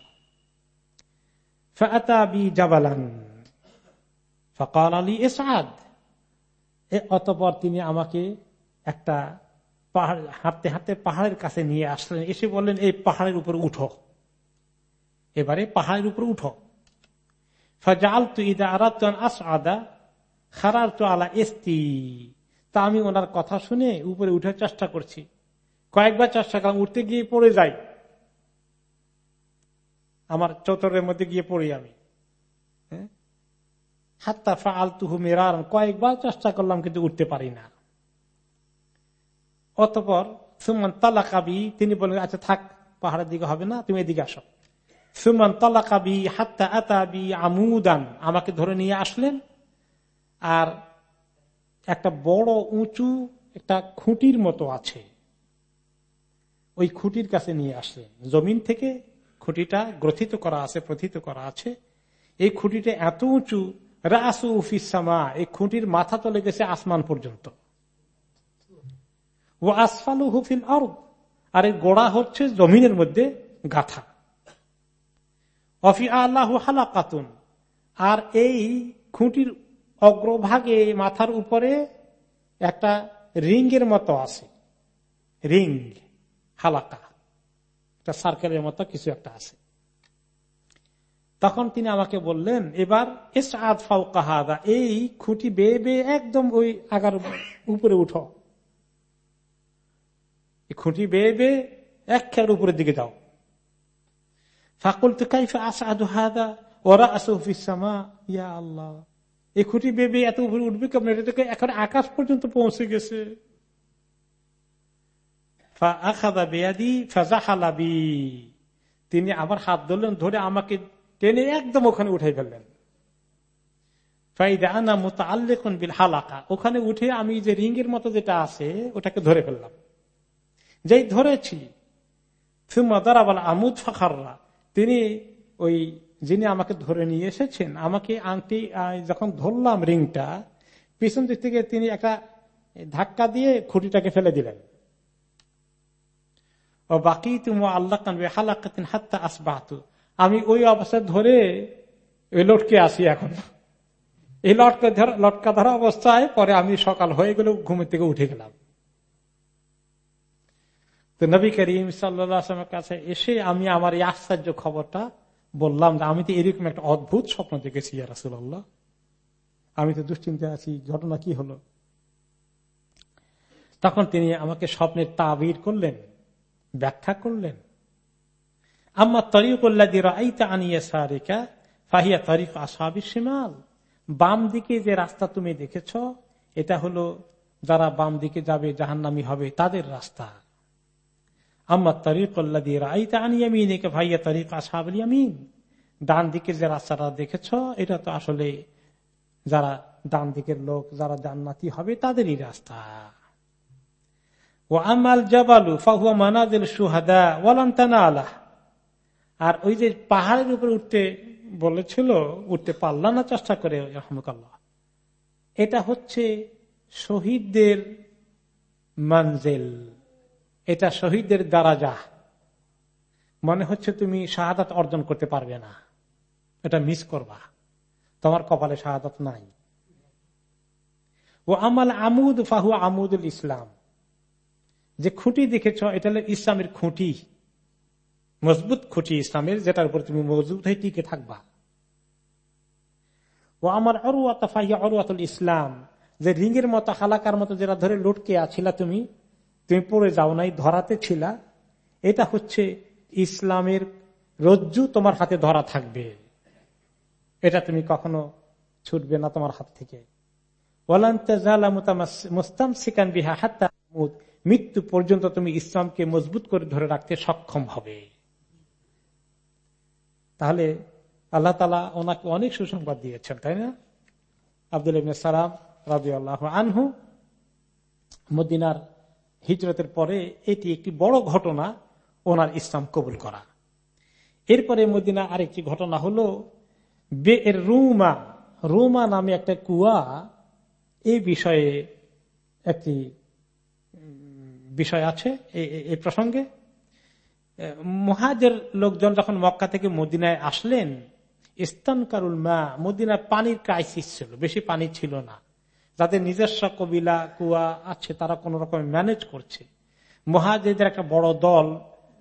এসাদ অতপর তিনি আমাকে একটা পাহাড়, হাঁটতে হাঁটতে পাহাড়ের কাছে নিয়ে আসলেন। এসে বললেন, এই পাহাড়ের উপর উঠো। এবারে পাহাড়ের উপর উঠো। তু আমি ওনার কথা শুনে উপরে উঠার চেষ্টা করছি। কয়েকবার চেষ্টা করলাম, উঠতে গিয়ে পড়ে যাই। আমার চতরের মধ্যে গিয়ে পড়ি আমি। হ্যাঁ? হাত্তা ফা আলতুহু মেরার কয়েকবার চেষ্টা করলাম কিন্তু উঠতে পারি না। অতপর সুমান তালাকাবি তিনি বললেন আচ্ছা থাক, পাহাড়ের দিকে হবে না, তুমি এদিকে আসো। সুমান তালাকাবি হাত্তা আতাবি আমুদান। আমাকে ধরে নিয়ে আসলেন। আর একটা বড় উঁচু একটা খুঁটির মতো আছে। ওই খুঁটির কাছে নিয়ে আসলেন। জমিন থেকে খুঁটিটা গ্রথিত করা আছে, প্রথিত করা আছে। এই খুঁটিটা এত উঁচু, রাসু উফিসামা এই খুঁটির মাথা চলে গেছে আসমান পর্যন্ত। ও আসফালু হুফিল আর এই গোড়া হচ্ছে জমিনের মধ্যে গাথা। অফি আল্লাহ হালাকাতুন আর এই খুঁটির অগ্রভাগে মাথার উপরে একটা রিঙ্গের মতো আছে। রিং হালাকা একটা সার্কেলের মতো কিছু একটা আছে। তখন তিনি আমাকে বললেন, এবার এস আদ ফাউ কাহাদা এই খুঁটি বেয়ে বেয়ে একদম ওই আগার উপরে উঠো। খুঁটি বেয়ে বেয়ে এক খেয়ার উপরের দিকে যাও। ফাকুল তো কাইফা আসা আদু হাদা ওরা আসফিসামা ইয়া আল্লাহ এই খুঁটি বেবে এত উপরে উঠবে কেমন? এখন আকাশ পর্যন্ত পৌঁছে গেছে। তিনি আবার হাত ধরলেন, ধরে আমাকে টেনে একদম ওখানে উঠাই ফেললেন। হালাকা ওখানে উঠে আমি যে রিঙ্গের মতো যেটা আছে, ওটাকে ধরে ফেললাম। যেই ধরেছি আমুদ ফাখাররা তিনি ওই যিনি আমাকে ধরে নিয়ে এসেছেন, আমাকে আংটি যখন ধরলাম রিংটা, পিছন দিক থেকে তিনি একটা ধাক্কা দিয়ে খুঁটিটাকে ফেলে দিলেন। ও বাকি তুমি আল্লাহ কানবে হালাকাতিন হাত্তা আসবাহাতু। আমি ওই অবস্থায় ধরে ওই লটকে আসি এখন। এই লটকা ধরা লটকা ধরা অবস্থায় পরে আমি সকাল হয়ে গেল ঘুমের থেকে উঠে গেলাম। তো নবী করিম সাল্লামের কাছে এসে আমি আমার এই আশ্চর্য খবরটা বললাম যে আমি তো এরকম একটা অদ্ভুত স্বপ্ন দেখেছি রাসুল্লাহ আমি তো দুশ্চিন্তা আছি, ঘটনা কি হলো? তখন তিনি আমাকে স্বপ্নের তাবির করলেন, ব্যাখ্যা করলেন। আমার তরিকুল্লাদি রাইতা আনিয়ে সারিকা ফাহিয়া তরিক আসাবি সীমাল বাম দিকে যে রাস্তা তুমি দেখেছ, এটা হলো যারা বাম দিকে যাবে, জাহান্নামি হবে, তাদের রাস্তা। আমার তরিকুল্লাদি রাইতা আনিয়ামিনকে ভাইয়া তরিক আসাবল ইয়ামিন ডান দিকে যে রাস্তাটা দেখেছ, এটা তো আসলে যারা ডান দিকের লোক, যারা জান্নাতি হবে তাদেরই রাস্তা। ও আমাল জবালু ফাহুয়া মানাদিল সুহাদা ওয়ালান্তানা আলাহ আর ওই যে পাহাড়ের উপরে উঠতে বলেছিল, উঠতে পারল না চেষ্টা করে রহমকাল্লাহ এটা হচ্ছে শহীদদের মানজেল এটা শহীদদের দ্বারা যা মনে হচ্ছে তুমি শাহাদাত অর্জন করতে পারবে না। এটা মিস করবা। তোমার কপালে শাহাদাত নাই। ও আমাল আমুদ ফাহু আমুদুল ইসলাম। যে খুঁটি দেখেছ, এটা হলো ইসলামের খুঁটি। মজবুত খুঁটি ইসলামের, যেটার উপর তুমি মজবুত হয়ে টিকে থাকবা। ও আমার অরুয়াত ফাহিয়া অরুয়াতুল ইসলাম। যে রিঙ্গের মতো হালাকার মতো, যেটা ধরে লটকে আছিলা তুমি তুমি পড়ে যাও নাই, ধরাতে ছিলা। এটা হচ্ছে ইসলামের রজ্জু তোমার হাতে ধরা থাকবে। এটা তুমি কখনো ছুটবে না তোমার হাত থেকে। মৃত্যু পর্যন্ত তুমি ইসলামকে মজবুত করে ধরে রাখতে সক্ষম হবে। তাহলে আল্লাহ তালা ওনাকে অনেক সুসংবাদ দিয়েছেন, তাই না? আব্দুল সালাম রাজু আল্লাহ আনহু মদিনার হিজরতের পরে এটি একটি বড় ঘটনা ওনার ইসলাম কবুল করা। এরপরে মদিনা আরেকটি ঘটনা হলো বে এর রুমা রুমা নামে একটা কুয়া এই বিষয়ে একটি বিষয় আছে এই প্রসঙ্গে। মহাজের লোকজন যখন মক্কা থেকে মদিনায় আসলেন, ইস্তানকারুল মা মদিনায় পানির ক্রাইসিস ছিল, বেশি পানি ছিল না। যাদের নিজস্ব কবিলা, কুয়া আছে, তারা কোন রকম ম্যানেজ করছে। মহাজেদের একটা বড় দল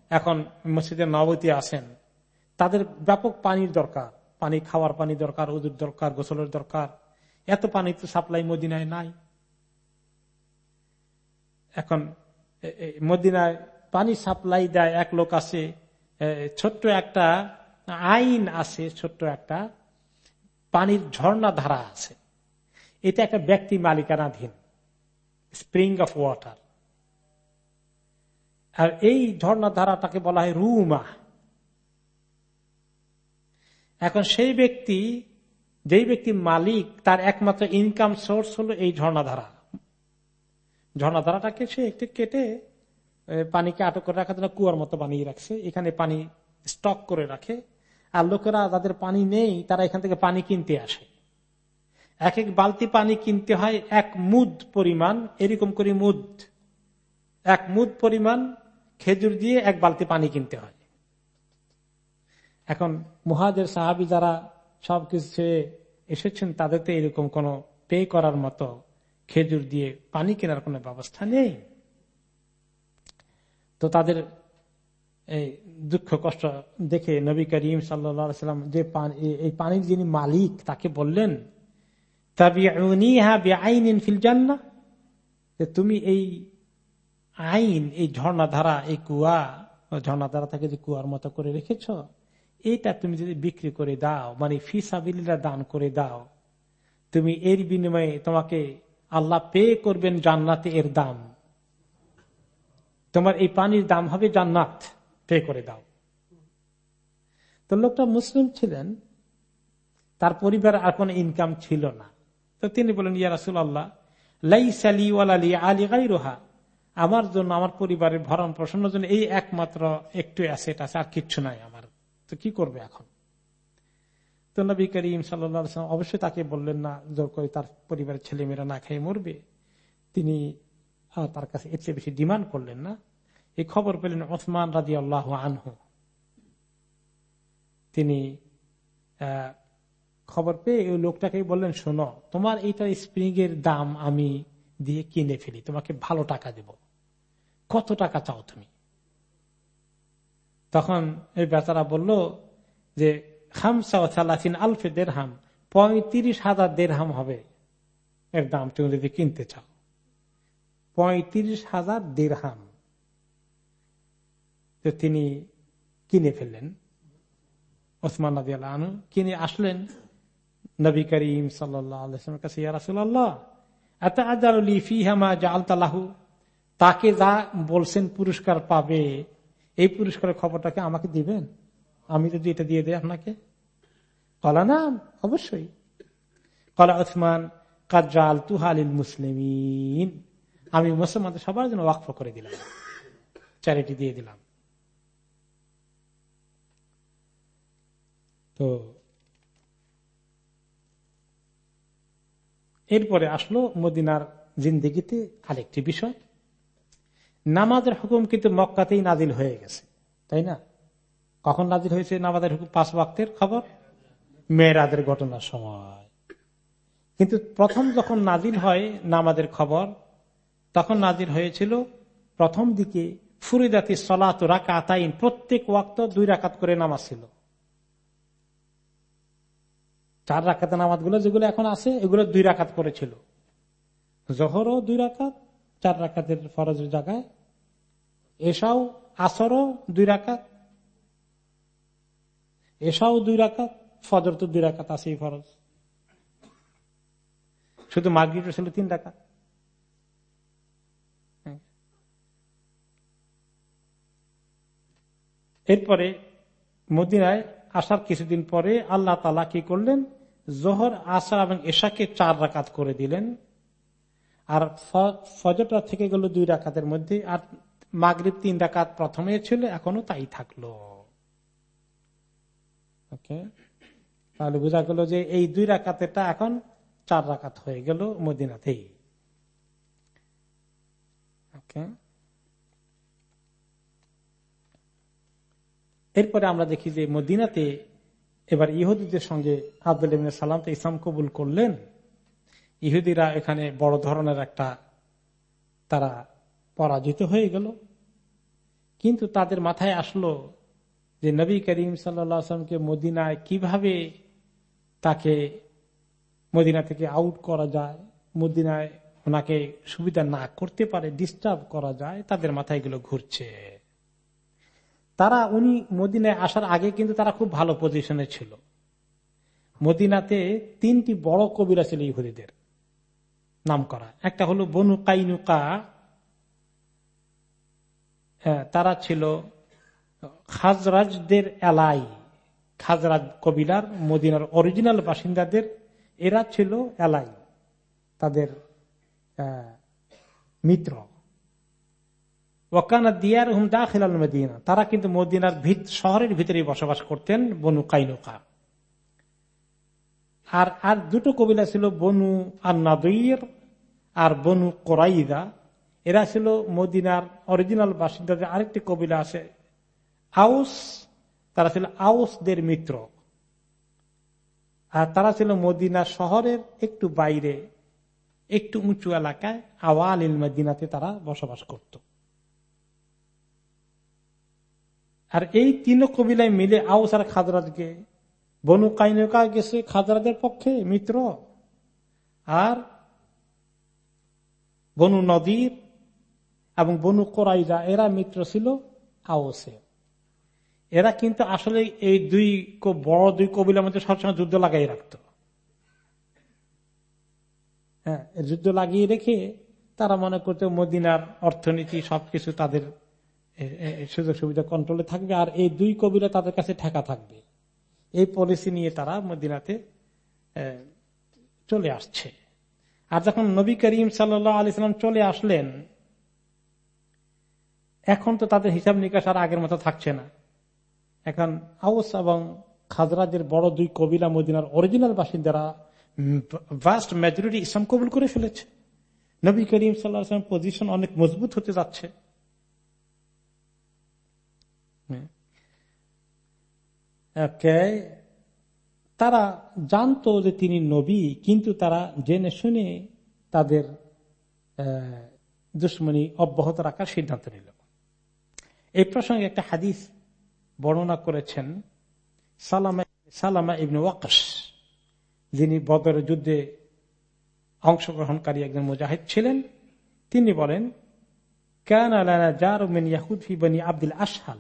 এখন মসজিদের নবতী আসেন। তাদের ব্যাপক পানির দরকার। পানি খাওয়ার পানি দরকার ওদের দরকার, গোসলের দরকার। এত পানি তো সাপ্লাই মদিনায় নাই। এখন মদিনায় পানি সাপ্লাই দেয়, এক লোক আছে ছোট্ট একটা আইন আছে, ছোট্ট একটা পানির ঝর্ণা ধারা আছে। এটা একটা ব্যক্তি মালিকানাধীন স্প্রিং অফ ওয়াটার আর এই ধারাটাকে বলা হয় রুমা। এখন সেই ব্যক্তি, যেই ব্যক্তি মালিক, তার একমাত্র ইনকাম সোর্স হলো এই ঝর্ণাধারা। ঝর্ণাধারাটাকে সে একটু কেটে পানিকে আটক করে রাখার জন্য কুয়ার মতো বানিয়ে রাখছে। এখানে পানি স্টক করে রাখে। আর লোকেরা যাদের পানি নেই, তারা এখান থেকে পানি কিনতে আসে। এক এক বালতি পানি কিনতে হয় এক মুদ পরিমাণ, এরকম করে মুদ। এক মুদ পরিমাণ খেজুর দিয়ে এক বালতি পানি কিনতে হয়। এখন মুহাজের সাহাবি যারা সবকিছু এসেছেন, তাদের তো এরকম কোন পে করার মতো খেজুর দিয়ে পানি কেনার কোন ব্যবস্থা নেই। তো তাদের এই দুঃখ কষ্ট দেখে নবী করিম সাল্লাম যে এই পানির যিনি মালিক, তাকে বললেন তুমি এই আইন, এই ঝর্ণাধারা, এই কুয়া ঝর্ণাধারা থাকে যে কুয়ার মতো করে রেখেছ, এইটা তুমি যদি বিক্রি করে দাও মানে ফিসাবিল্লা দান করে দাও, তুমি এর বিনিময়ে তোমাকে আল্লাহ পে করবেন জান্নাতে এর দাম। তোমার এই পানির দাম হবে জান্নাত, পে করে দাও। তো লোকটা মুসলিম ছিলেন, তার পরিবার আর কোন ইনকাম ছিল না। তো তিনি বলেন, ইয়া রাসুল আল্লাহ লাইসালি ওয়ালালি আলী গাই রোহা আমার জন্য, আমার পরিবারের ভরণ পোষণের জন্য এই একমাত্র একটু অ্যাসেট আছে, আর কিচ্ছু নাই আমার। তো কি করবে এখন? তো নবী করিম সাল্লাম অবশ্যই তাকে বললেন, না, জোর করে তার পরিবারের ছেলেমেয়েরা না খেয়ে মরবে। তিনি তার কাছে এর চেয়ে বেশি ডিমান্ড করলেন না। এই খবর পেলেন ওসমান রাজি আল্লাহ আনহু। তিনি খবর পেয়ে ওই লোকটাকে বললেন, শোনো, তোমার এইটা স্প্রিং এর দাম আমি দিয়ে কিনে ফেলি, তোমাকে ভালো টাকা দেব। কত টাকা চাও তুমি? তখন এই বেচারা বলল যে, খামসা সালাসিন আলফে দেড়হাম, পঁয়ত্রিশ হাজার দেড়হাম হবে। এর দাম তুমি যদি কিনতে চাও। পঁয়ত্রিশ হাজার দেড়হাম। তো তিনি কিনে ফেললেন। ওসমান আনু কিনে আসলেন। নবী করিম সাল্লামের কাছে ইয়ারাসুল্লাহ তাকে যা বলছেন পুরস্কার পাবে, এই পুরস্কারের খবরটাকে আমাকে দিবেন? আমি যদি এটা দিয়ে দেয় আপনাকে? কলা, না, অবশ্যই। কলা ওসমান কাজাল তুহালিল মুসলিমিন। আমি মুসলমানদের সবার জন্য ওয়াকফ করে দিলাম। চ্যারিটি দিয়ে দিলাম। তো এরপরে আসলো মদিনার জিন্দিগিতে আরেকটি বিষয়। নামাজের হুকুম কিন্তু মক্কাতেই নাজিল হয়ে গেছে, তাই না? কখন নাজিল হয়েছে নামাজের হুকুম? পাঁচ বাক্তের খবর? মেয়েরাদের ঘটনার সময়। কিন্তু প্রথম যখন নাজিল হয় নামাজের খবর, তখন নাজিল হয়েছিল প্রথম দিকে ফুরিদাতি সলাত রাকা আতাইন প্রত্যেক ওয়াক্ত দুই রাকাত করে নামাজ ছিল। চার রাকাতের নামাজগুলো যেগুলো এখন আছে, এগুলো দুই রাকাত করেছিল জহরও দুই রাকাত, চার রাখাতের ফরজের জায়গায়। এসাও আসরও দুই রাকাত। এসাও দুই রাকাত, ফজর তো দুই রাকাত আছে এই ফরজ। শুধু মার্গিট ছিল তিন রাকাত। এরপরে মদিনায় আসার কিছুদিন পরে আল্লাহ তালা কি করলেন? জোহর আসা এবং এশাকে চার রাকাত করে দিলেন। আর ফজরটা থেকে গেল দুই রাকাতের মধ্যে, আর মাগরীব তিন রাকাত প্রথমে ছিল, এখনও তাই থাকল। ওকে? তাহলে বোঝা গেল যে এই দুই রাকাতেরটা এখন চার রাকাত হয়ে গেল মদিনাতেই। ওকে? এরপরে আমরা দেখি যে মদিনাতে এবার ইহুদিদের সঙ্গে আব্দুল সালাম তো ইসলাম কবুল করলেন। ইহুদিরা এখানে বড় ধরনের একটা তারা পরাজিত হয়ে গেল। কিন্তু তাদের মাথায় আসলো যে নবী করিম সাল্লামকে মদিনায় কীভাবে তাকে মদিনা থেকে আউট করা যায়, মদিনায় ওনাকে সুবিধা না করতে পারে, ডিস্টার্ব করা যায়, তাদের মাথায় এগুলো ঘুরছে। তারা উনি মদিনায় আসার আগে কিন্তু তারা খুব ভালো পজিশনে ছিল। মদিনাতে তিনটি বড় কবিরা ছিল ইহুদিদের নাম করা একটা হলো বনু কাইনুকা হ্যাঁ, তারা ছিল খাজরাজদের এলাই খাজরাজ কবিলার মদিনার অরিজিনাল বাসিন্দাদের এরা ছিল এলাই তাদের মিত্র। ওয়াকানা দিয়ার হুম দাখিলাল মদিনা। তারা কিন্তু মদিনার ভিত শহরের ভিতরে বসবাস করতেন বনু কাইনুকা। আর আর দুটো কবিলা ছিল বনু আন্নাদুইর আর বনু কোরাইদা। এরা ছিল মদিনার অরিজিনাল বাসিন্দাদের আরেকটি কবিলা আছে, আউস। তারা ছিল আউসদের মিত্র। আর তারা ছিল মদিনা শহরের একটু বাইরে, একটু উঁচু এলাকায় আওয়াল ইল মদিনাতে তারা বসবাস করত। আর এই তিন কবিলায় মিলে আউস আর খাদরাজকে বনু কাইনকা গেছে খাদরাজের পক্ষে, মিত্র। আর বনু নদীর এবং বনু কোরাইজা, এরা মিত্র ছিল আওসে এরা কিন্তু আসলে এই দুই বড় দুই কবিলার মধ্যে সবসময় যুদ্ধ লাগাই রাখত। হ্যাঁ যুদ্ধ লাগিয়ে রেখে তারা মনে করতো মদিনার অর্থনীতি সবকিছু তাদের সুযোগ সুবিধা কন্ট্রোলে থাকবে আর এই দুই কবিরা তাদের কাছে ঠেকা থাকবে। এই পলিসি নিয়ে তারা মদিনাতে চলে আসছে। আর যখন নবী করিম সাল্লাহ আলিয়াল্লাম চলে আসলেন, এখন তো তাদের হিসাব নিকাশ আর আগের মতো থাকছে না। এখন আউস এবং খাজরাজের বড় দুই কবিরা মদিনার অরিজিনাল বাসিন্দারা ভাস্ট মেজরিটি ইসলাম কবুল করে ফেলেছে। নবী করিম সাল্লাহ পজিশন অনেক মজবুত হতে যাচ্ছে। তারা জানতো যে তিনি নবী, কিন্তু তারা জেনে শুনে তাদের দুশ্মনী অব্যাহত রাখার সিদ্ধান্ত নিল। এই প্রসঙ্গে একটা হাদিস বর্ণনা করেছেন সালামা সালামা ইবনে ওয়াকস যিনি বদর যুদ্ধে অংশগ্রহণকারী একজন মুজাহিদ ছিলেন। তিনি বলেন, কেন জার মিন ইয়াহুদ ফি বনি আব্দুল আশহাল।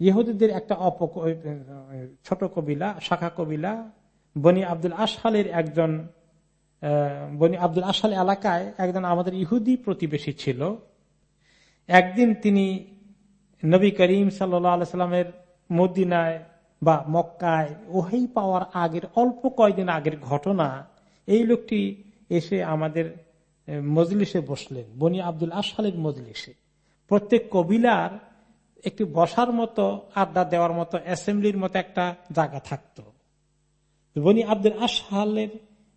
ইহুদিদের একটা অপ ছোট কবিলা, শাখা কবিলা, বনি আব্দুল আশহালের একজন বনি আব্দুল আশহাল এলাকায় একজন আমাদের ইহুদি প্রতিবেশী ছিল। একদিন তিনি নবী করিম সাল্লামের মদিনায় বা মক্কায় ওহেই পাওয়ার আগের, অল্প কয়দিন আগের ঘটনা, এই লোকটি এসে আমাদের মজলিসে বসলেন, বনি আব্দুল আশালের মজলিসে। প্রত্যেক কবিলার একটু বসার মতো আড্ডা দেওয়ার মতো অ্যাসেম্বলির মতো একটা জায়গা থাকত। বনি আব্দুল আশালের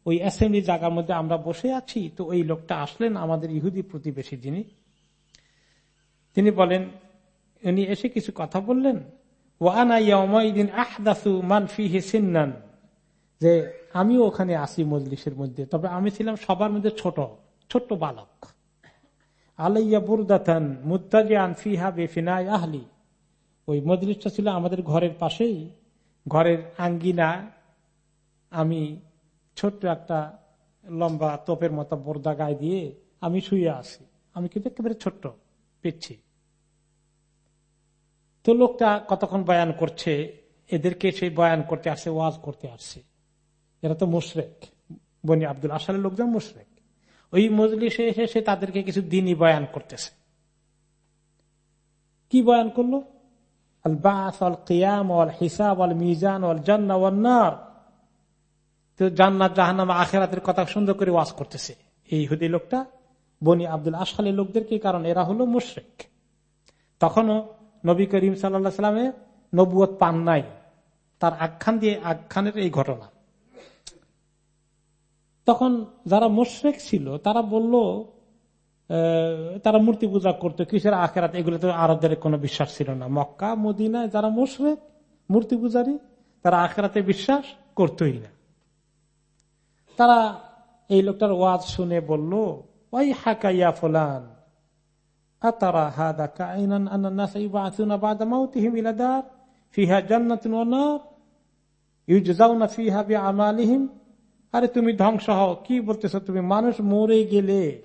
ওই অ্যাসেম্বলি জায়গার মধ্যে আমরা বসে আছি, তো ওই লোকটা আসলেন আমাদের ইহুদি প্রতিবেশী যিনি। তিনি বলেন, উনি এসে কিছু কথা বললেন। যে, আমিও ওখানে আসি মজলিসের মধ্যে, তবে আমি ছিলাম সবার মধ্যে ছোট, ছোট্ট বালক। আলাইয়া বুরদাতান মুতাজিয়ান ফিহা বেফিনায় আহলি। ওই মজলিসটা ছিল আমাদের ঘরের পাশেই। ঘরের আঙ্গিনা আমি ছোট্ট একটা লম্বা তোপের মতো বোরদা গায়ে দিয়ে আমি শুয়ে আসি আমি কিন্তু একেবারে ছোট্ট, পিচ্ছি। তো লোকটা কতক্ষণ বয়ান করছে? এদেরকে সেই বয়ান করতে আসছে, ওয়াজ করতে আসছে। এরা তো মুশরেক। বনি আব্দুল আসালের লোকজন মুশরেক। ওই মজলিসে এসে সে তাদেরকে কিছু দিনই বয়ান করতেছে। কি বয়ান করল? আল বাস অল কিয়াম অল হিসাব অল মিজান অল জান্নার তো জান্নাত, জাহান্নাম, আখেরাতের কথা সুন্দর করে ওয়াজ করতেছে। এই হুদি লোকটা, বনি আব্দুল আসালের লোকদেরকে কারণ এরা হলো মুশরেক। তখনও নবী করিম সাল্লা সাল্লামে নবুয় পান নাই। তার আখ্যান দিয়ে আখ্যানের এই ঘটনা। তখন যারা মোশেক ছিল, তারা বলল তারা মূর্তি পূজা করতো, কিসের আখেরাত? এগুলো তো আরবদের কোনো বিশ্বাস ছিল না। মক্কা, মদিনায় যারা মোশরেক, মূর্তি পূজারী, তারা আখেরাতে বিশ্বাস করতই না। তারা এই লোকটার ওয়াজ শুনে বলল ওই হাকাইয়া ফোলান জান্নাতুন ওয়া আরে তুমি ধ্বংস হও। কি বলতেছো তুমি? মানুষ মরে গেলে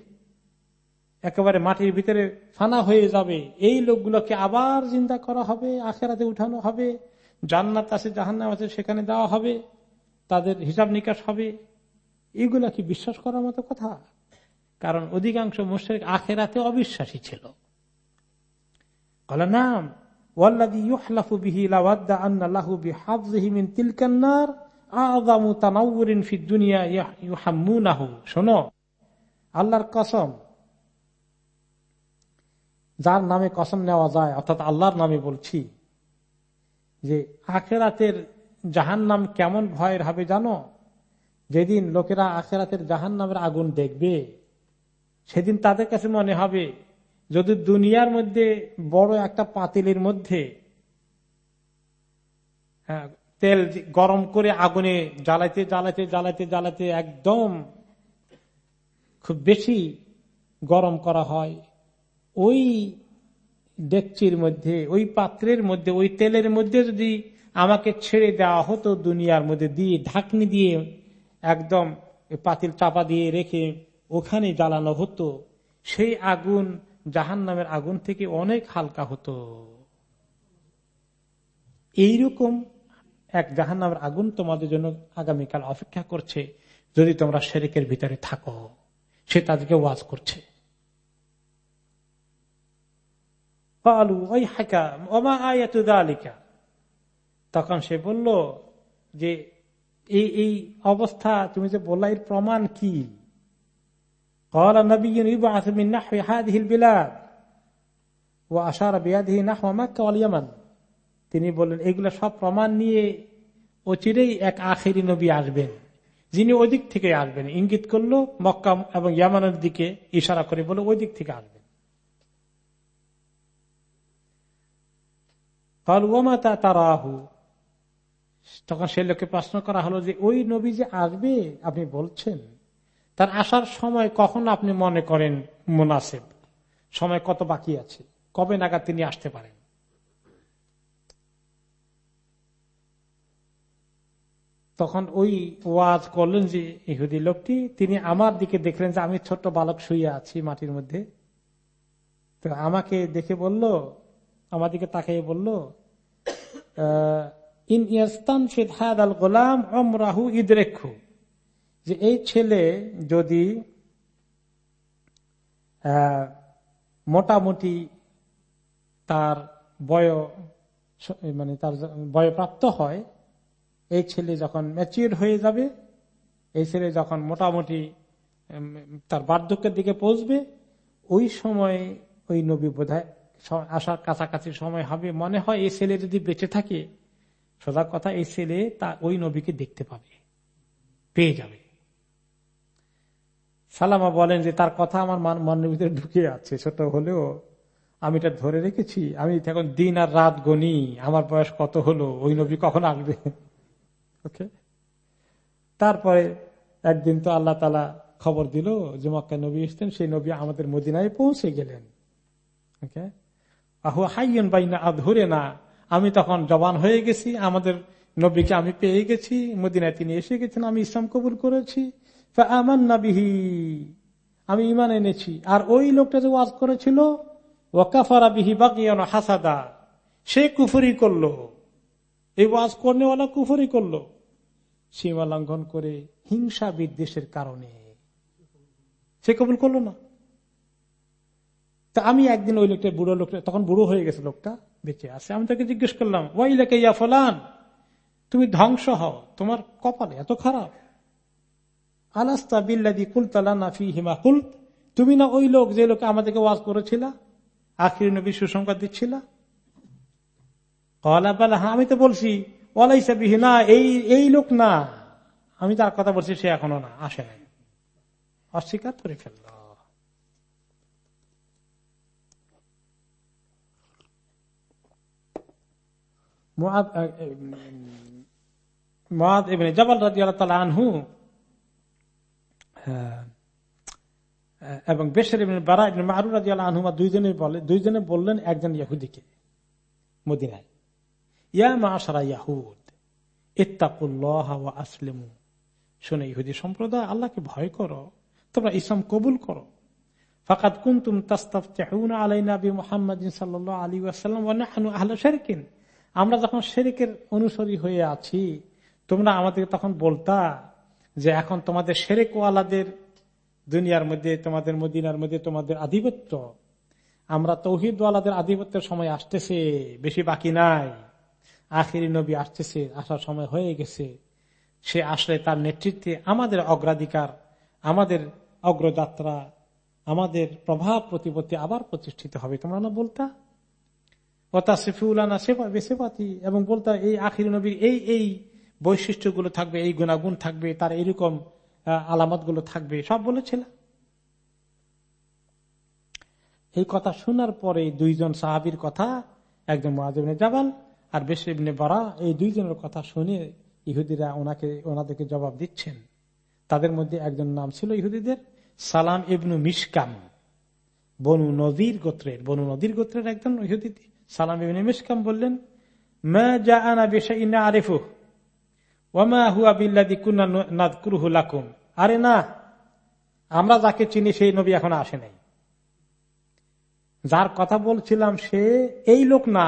একেবারে মাটির ভিতরে ফানা হয়ে যাবে। এই লোকগুলোকে আবার জিন্দা করা হবে, আখেরাতে উঠানো হবে, জান্নাত আছে, জাহান্নাম আছে, সেখানে দেওয়া হবে, তাদের হিসাব নিকাশ হবে। এগুলা কি বিশ্বাস করার মতো কথা? কারণ অধিকাংশ মুশ্রিক আখেরাতে অবিশ্বাসী ছিল। নাম শোনো আল্লাহর কসম যার নামে কসম নেওয়া যায় অর্থাৎ আল্লাহর নামে বলছি যে আখেরাতের জাহান নাম কেমন ভয়ের হবে জানো? যেদিন লোকেরা আখেরাতের জাহান নামের আগুন দেখবে সেদিন তাদের কাছে মনে হবে যদি দুনিয়ার মধ্যে বড় একটা পাতিলের মধ্যে হ্যাঁ, তেল গরম করে আগুনে জ্বালাইতে জ্বালাইতে জ্বালাইতে জ্বালাইতে একদম খুব বেশি গরম করা হয়। ওই ডেকচির মধ্যে, ওই পাত্রের মধ্যে, ওই তেলের মধ্যে যদি আমাকে ছেড়ে দেওয়া হতো দুনিয়ার মধ্যে দিয়ে, ঢাকনি দিয়ে একদম পাতিল চাপা দিয়ে রেখে ওখানে জ্বালানো হতো, সেই আগুন জাহান নামের আগুন থেকে অনেক হালকা হতো। এইরকম এক জাহান নামের আগুন তোমাদের জন্য আগামীকাল অপেক্ষা করছে, যদি তোমরা শেরেকের ভিতরে থাকো। সে তাদেরকে ওয়াজ করছে। তখন সে বলল যে, এই এই অবস্থা, তুমি যে বললা, এর প্রমাণ কি? তিনি বললেন, এগুলো সব প্রমাণ নিয়ে অচিরেই এক আখেরি নবী আসবেন। যিনি ওই দিক থেকে আসবেন। ইঙ্গিত করল, মক্কা এবং ইয়ামানের দিকে ইশারা করে বলে ওই দিক থেকে আসবেন। তারাহু। তখন সে লোককে প্রশ্ন করা হলো যে, ওই নবী যে আসবে, আপনি বলছেন? তার আসার সময় কখন আপনি মনে করেন মোনাসেব? সময় কত বাকি আছে? কবে নাগাদ তিনি আসতে পারেন? তখন ওই ওয়াজ করলেন যে ইহুদি লোকটি, তিনি আমার দিকে দেখলেন যে আমি ছোট্ট বালক শুয়ে আছি মাটির মধ্যে। তো আমাকে দেখে বলল, আমার দিকে তাকিয়ে বলল ইন ইয়াস্তান হাদ আল গোলাম অমরাহু ইদরেখু যে এই ছেলে যদি মোটামুটি তার বয় মানে তার বয়প্রাপ্ত হয় এই ছেলে যখন ম্যাচিউর হয়ে যাবে, এই ছেলে যখন মোটামুটি তার বার্ধক্যের দিকে পৌঁছবে, ওই সময় ওই নবী বোধহয় আসার কাছাকাছি সময় হবে। মনে হয় এই ছেলে যদি বেঁচে থাকে, সোজা কথা, এই ছেলে তা ওই নবীকে দেখতে পাবে, পেয়ে যাবে। সালামা বলেন যে, তার কথা আমার মনের ভিতরে ঢুকে আছে, ছোট হলেও আমি এটা ধরে রেখেছি। আমি এখন দিন আর রাত গনি আমার বয়স কত হলো, ওই নবী কখন আসবে? ওকে তারপরে একদিন তো আল্লাহ তালা খবর দিল যে মক্কা নবী এসছেন, সেই নবী আমাদের মদিনায় পৌঁছে গেলেন। ওকে আহু হাইয়ন বাইনা ধরে না আমি তখন জবান হয়ে গেছি, আমাদের নবীকে আমি পেয়ে গেছি, মদিনায় তিনি এসে গেছেন, আমি ইসলাম কবুল করেছি। আমার নাবিহি আমি ইমান এনেছি। আর ওই লোকটা যে ওয়াজ করেছিল ওয়াকাফারা বিহি বাকিয়ান হাসাদা। সে কুফুরি করল। এই ওয়াজ করনেওয়ালা কুফরি করল। সীমা লঙ্ঘন করে হিংসা বিদ্বেষের কারণে। সে কবুল করল না। তা আমি একদিন ওই লোকটা, বুড়ো লোকটা, তখন বুড়ো হয়ে গেছে লোকটা, বেঁচে আছে। আমি তাকে জিজ্ঞেস করলাম ওই লেখে ইয়া ফলান, তুমি ধ্বংস হও, তোমার কপালে এত খারাপ। আলাস্তা বিল্লাদি কুলতালা নাফি হিমা কুল তুমি না ওই লোক যে লোকে আমাদেরকে ওয়াজ করেছিল? আখির নবী সুসংবাদ দিচ্ছিল? আমি তো বলছি ওলাইসা বিহি, না, এই এই লোক না। আমি তার কথা বলছি, সে এখনও না, আসে নাই। অস্বীকার করে ফেলল। জবাল রাজি আল্লাহ আনহু এবং বেশের বারা মারু রাজি আল্লাহ আনহুমা দুইজনে বলে, দুইজনে বললেন একজন ইয়াহুদিকে, মদিনায়। শুনে ইহুদি সম্প্রদায়, আল্লাহকে ভয় করো, তোমরা ইসলাম কবুল করো। ফাকাত কুন্তুম বি মোহাম্মদ আলী আমরা যখন শেরিকের অনুসরী হয়ে আছি, তোমরা আমাদের তখন বলতা যে এখন তোমাদের শেরেক ওয়ালাদের দুনিয়ার মধ্যে, তোমাদের মদিনার মধ্যে তোমাদের আধিপত্য। আমরা তৌহিদ ওয়ালাদের আধিপত্যের সময় আসতেছে, বেশি বাকি নাই। আখিরি নবী আসতেছে, আসার সময় হয়ে গেছে। সে আসলে তার নেতৃত্বে আমাদের অগ্রাধিকার, আমাদের অগ্রযাত্রা, আমাদের প্রভাব প্রতিপত্তি আবার প্রতিষ্ঠিত হবে। তোমরা না বলতা? ওতা সেফিউলানা সেপাতি এবং বলতা, এই আখির নবীর এই এই বৈশিষ্ট্যগুলো থাকবে, এই গুণাগুণ থাকবে, তার এইরকম আলামতগুলো থাকবে, সব বলেছিল। এই কথা শোনার পরে দুইজন সাহাবির কথা, একজন মহাজবিন জাবাল আর বেশ ইবনে বারা এই দুইজনের কথা শুনে ইহুদিরা ওনাকে, ওনাদেরকে জবাব দিচ্ছেন। তাদের মধ্যে একজন নাম ছিল ইহুদিদের, সালাম ইবনু মিসকাম বনু নদীর গোত্রের, বনু নদীর গোত্রের একজন ইহুদি। সালাম ইবনু মিসকাম বললেন আরে না, আমরা যাকে চিনি সেই নবী এখন আসে নাই। যার কথা বলছিলাম সে এই লোক না।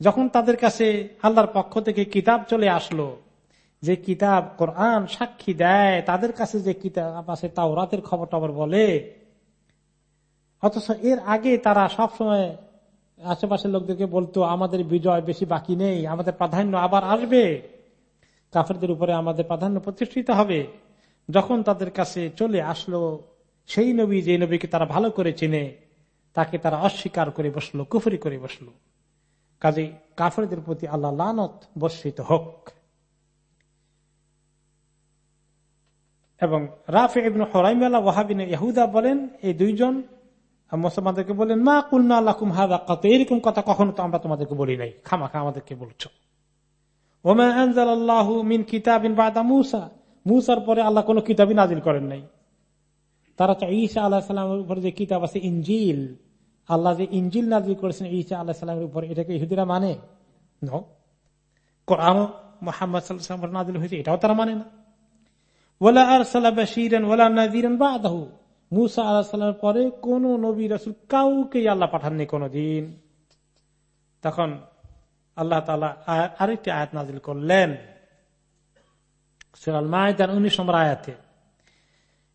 যখন তাদের কাছে আল্লাহর পক্ষ থেকে কিতাব চলে আসলো, যে কিতাব কোরআন সাক্ষী দেয়, তাদের কাছে যে কিতাব আছে তাও রাতের খবর টবর বলে। অথচ এর আগে তারা সবসময় আশেপাশের লোকদেরকে বলতো, আমাদের বিজয় বেশি বাকি নেই, আমাদের প্রাধান্য আবার আসবে। কাফেরদের উপরে আমাদের প্রাধান্য প্রতিষ্ঠিত হবে। যখন তাদের কাছে চলে আসলো, সেই নবী যে নবীকে তারা ভালো করে চিনে, তাকে তারা অস্বীকার করে বসল, কুফরি করে বসল। কাজে কাফেরদের প্রতি আল্লাহ লানত বর্ষিত হোক। এবং রাফে ইবন হরাইমালা ওয়াহাবিন ইহুদা বলেন, এই দুইজন মুসলমানদেরকে বলেন, মা কুল্না আল্লাহম হাদা কত, এরকম কথা কখনো তো আমরা তোমাদেরকে বলি নাই। খামাখা আমাদেরকে বলছো। আল্লাহ মিন আল্লাহ কিতাবই নাজিল করেন নাই। তারা তো ঈসা আল্লাহ সাল্লামের ইঞ্জিল আল্লাহ যে ইঞ্জিল নাজিল করেছেন ঈসা আল্লাহ সাল্লামের উপর, এটাকে ইহুদিরা মানে? কোরআন মোহাম্মদ সাল্লাহ নাজিল হয়েছে, এটাও তারা মানে না। ওলা আর সাল্লাহ বাসিরেন ওলা নাজিরেন বা আদাহু মুসা আল্লাহ পরে কোন নবী রসুল কাউকে আল্লাহ পাঠাননি কোনদিন। তখন আল্লাহ তালা আরেকটি আয়াত নাজিল করলেন। সুরাল মায়দার উনিশ নম্বর আয়াতে।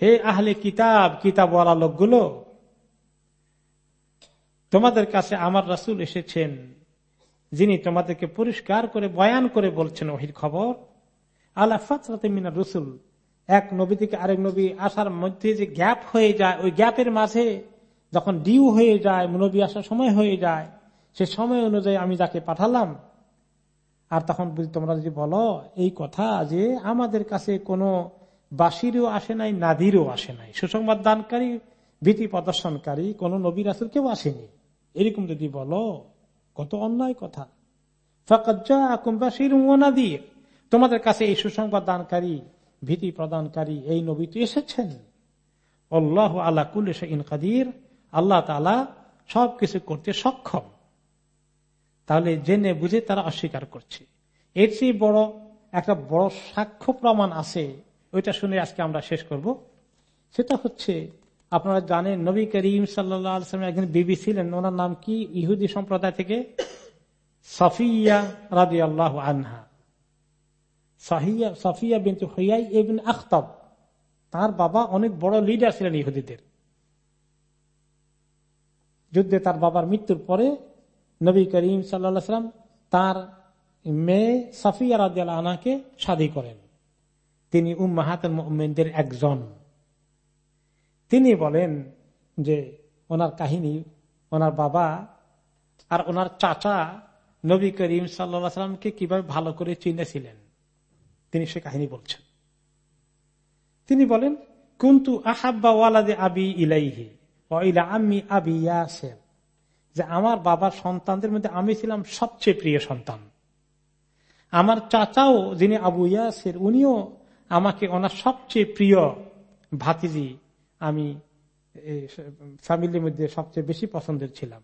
হে আহলে কিতাব কিতাব ওয়ালা লোকগুলো, তোমাদের কাছে আমার রাসুল এসেছেন, যিনি তোমাদেরকে পরিষ্কার করে, বয়ান করে বলছেন ওহির খবর। আল্লাহ মিনা রসুল, এক নবী থেকে আরেক নবী আসার মধ্যে যে গ্যাপ হয়ে যায়, ওই গ্যাপের মাঝে যখন ডিউ হয়ে যায় নবী আসার সময় হয়ে যায়, সে সময় অনুযায়ী আমি যাকে পাঠালাম আর তখন তোমরা যদি বলো এই কথা যে আমাদের কাছে কোনো বাসিরও আসে নাই, নাদিরও আসে নাই। সুসংবাদ দানকারী, ভীতি প্রদর্শনকারী, কোন নবী রাসুল কেউ আসেনি। এরকম যদি বলো, কত অন্যায় কথা। তোমাদের কাছে এই সুসংবাদ দানকারী, ভীতি প্রদানকারী, এই নবীটি এসেছেন। আল্লাহ আল্লাহ কুল ইন কাদির। আল্লাহ তালা সবকিছু করতে সক্ষম। তাহলে জেনে বুঝে তারা অস্বীকার করছে। এর চেয়ে বড় একটা বড় সাক্ষ্য প্রমাণ আছে, ওইটা শুনে আজকে আমরা শেষ করব। সেটা হচ্ছে, আপনারা জানেন, নবী করিম সাল্লাম একজন বিবি ছিলেন, ওনার নাম কি? ইহুদি সম্প্রদায় থেকে? সফিয়া রাজি আল্লাহ আনহা সফিয়া বিন্তু হইয়াই এবিন আখতাব, তার বাবা অনেক বড় লিডার ছিলেন ইহুদিদের। যুদ্ধে তার বাবার মৃত্যুর পরে নবী করিম সাল্লাম তার মেয়ে সাফিয়া রাজিয়াল আনাকে শাদী করেন। তিনি উম্মাহাতের একজন। তিনি বলেন যে, ওনার কাহিনী, ওনার বাবা আর ওনার চাচা নবী করিম সাল্লামকে কীভাবে ভালো করে চিনেছিলেন, তিনি সে কাহিনী বলছেন। তিনি বলেন, কুন্তু আহাব্বা ওয়ালাদে আবি ইলাইহি আমি আবি ইয়াসের। যে আমার বাবার সন্তানদের মধ্যে আমি ছিলাম সবচেয়ে প্রিয় সন্তান। আমার চাচাও যিনি আবু ইয়াসের, উনিও আমাকে ওনার সবচেয়ে প্রিয় ভাতিজি আমি ফ্যামিলির মধ্যে সবচেয়ে বেশি পছন্দের ছিলাম।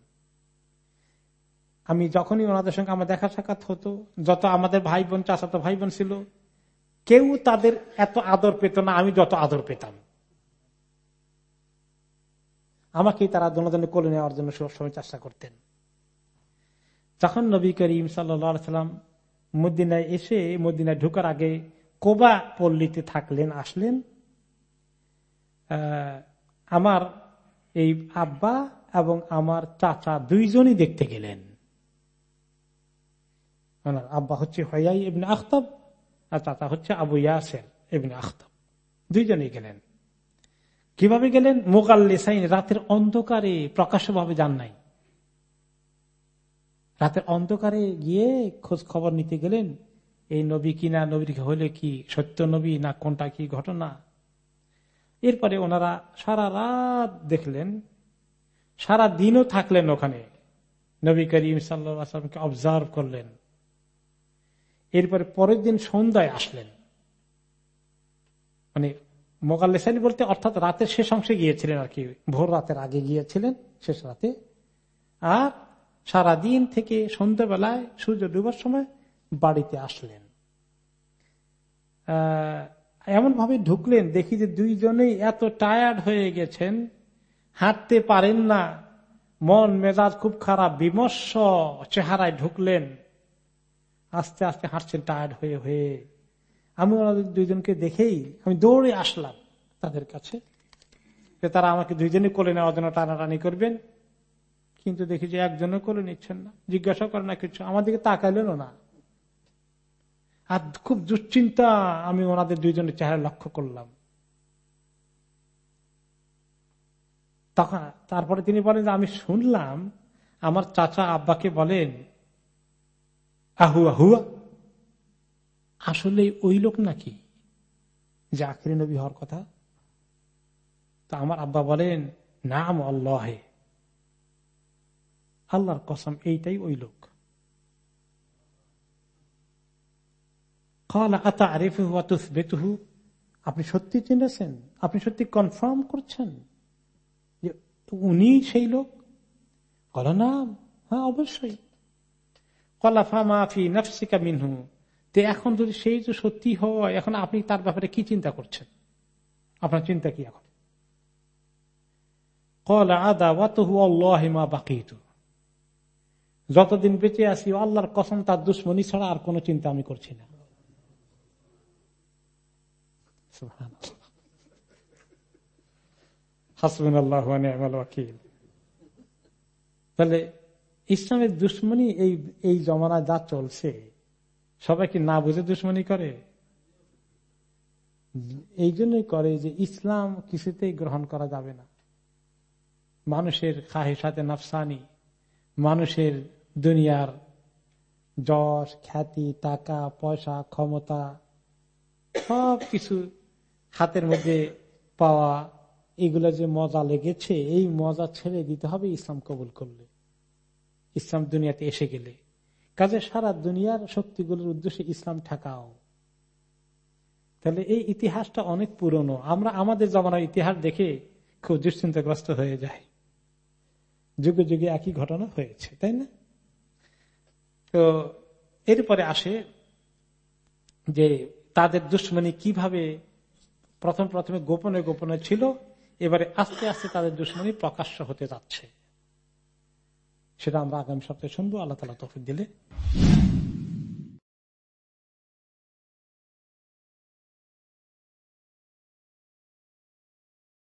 আমি যখনই ওনাদের সঙ্গে আমার দেখা সাক্ষাৎ হতো, যত আমাদের ভাই বোন, চাচাতো ভাই বোন ছিল, কেউ তাদের এত আদর পেত না, আমি যত আদর পেতাম। আমাকেই তারা দোনোদনে কোলে নেওয়ার জন্য সবসময় চেষ্টা করতেন। যখন নবী করিম সাল্লাম মদিনায় এসে মদিনায় ঢুকার আগে কোবা পল্লীতে থাকলেন, আসলেন আমার এই আব্বা এবং আমার চাচা দুইজনই দেখতে গেলেন। আব্বা হচ্ছে হয়াই এমনি আখতাব আর চাচা হচ্ছে আবু ইয়াসের এমনি আখতাব। দুইজনই গেলেন। কীভাবে গেলেন? মোগাল্লেসাইন রাতের অন্ধকারে প্রকাশ্যভাবে যান নাই। রাতের অন্ধকারে গিয়ে খোঁজ খবর নিতে গেলেন, এই নবী কিনা নবীর হলে কি সত্য নবী না কোনটা কি ঘটনা? এরপরে ওনারা সারা রাত দেখলেন, সারা দিনও থাকলেন ওখানে। নবী করিম সাল্লামকে অবজার্ভ করলেন। এরপরে পরের দিন সন্ধ্যায় আসলেন। মানে মোগাল্লেসানি বলতে অর্থাৎ রাতের শেষ অংশে গিয়েছিলেন আর কি। ভোর রাতের আগে গিয়েছিলেন, শেষ রাতে। আর সারা দিন থেকে সন্ধ্যাবেলায় সূর্য ডুবার সময় বাড়িতে আসলেন। এমন ভাবে ঢুকলেন, দেখি যে দুইজনেই এত টায়ার্ড হয়ে গেছেন, হাঁটতে পারেন না। মন, মেজাজ খুব খারাপ, বিমর্ষ চেহারায় ঢুকলেন। আস্তে আস্তে হাঁটছেন টায়ার্ড হয়ে হয়ে। আমি ওনাদের দুইজনকে দেখেই আমি দৌড়ে আসলাম তাদের কাছে যে তারা আমাকে দুইজনে কোলে নেওয়ার জন্য টানাটানি করবেন। কিন্তু দেখি যে একজনও কোলে নিচ্ছেন না। জিজ্ঞাসা করেন না কিছু। আমার দিকে তাকাইলেন না আর খুব দুশ্চিন্তা আমি ওনাদের দুইজনের চেহারা লক্ষ্য করলাম। তখন তারপরে তিনি বলেন যে, আমি শুনলাম আমার চাচা আব্বাকে বলেন, আহুয়া হুয়া আসলে ওই লোক নাকি? যে আখরি নবী হওয়ার কথা? তা আমার আব্বা বলেন, নাম আল্লাহে। আল্লাহর কসম, এইটাই ওই লোক। আপনি সত্যি চিনেছেন? আপনি সত্যি কনফার্ম করছেন যে উনি সেই লোক? কলা নাম? হ্যাঁ অবশ্যই। কলাফা মাফি নফসিকা মিনহু। তো এখন যদি সেই যে সত্যি হয়, এখন আপনি তার ব্যাপারে কি চিন্তা করছেন? আপনার চিন্তা কি এখন? যতদিন বেঁচে আছি আল্লাহর কসম, তার দুশ্মনী ছাড়া আর কোনো চিন্তা আমি করছি না। তাহলে ইসলামের দুশ্মনী এই এই জমানায় যা চলছে সবাই কি না বুঝে দুশ্মনী করে? এই জন্যই করে যে ইসলাম কিছুতেই গ্রহণ করা যাবে না। মানুষের সাথে নাফসানি, মানুষের দুনিয়ার যশ, খ্যাতি, টাকা, পয়সা, ক্ষমতা সব কিছু হাতের মধ্যে পাওয়া, এগুলো যে মজা লেগেছে, এই মজা ছেড়ে দিতে হবে ইসলাম কবুল করলে। ইসলাম দুনিয়াতে এসে গেলে। কাজে সারা দুনিয়ার শক্তিগুলোর উদ্দেশ্যে ইসলাম ঠেকাও। তাহলে এই ইতিহাসটা অনেক পুরনো। আমরা আমাদের জমানার ইতিহাস দেখে খুব দুশ্চিন্তাগ্রস্ত হয়ে যায় যুগে যুগে একই ঘটনা হয়েছে, তাই না? তো এরপরে আসে যে তাদের দুশ্মনী কীভাবে প্রথম প্রথমে গোপনে গোপনে ছিল, এবারে আস্তে আস্তে তাদের দুশ্মনী প্রকাশ্য হতে যাচ্ছে। সেটা আমরা আগামী সপ্তাহে শুনব। আল্লাহ তালা তফিক দিলে।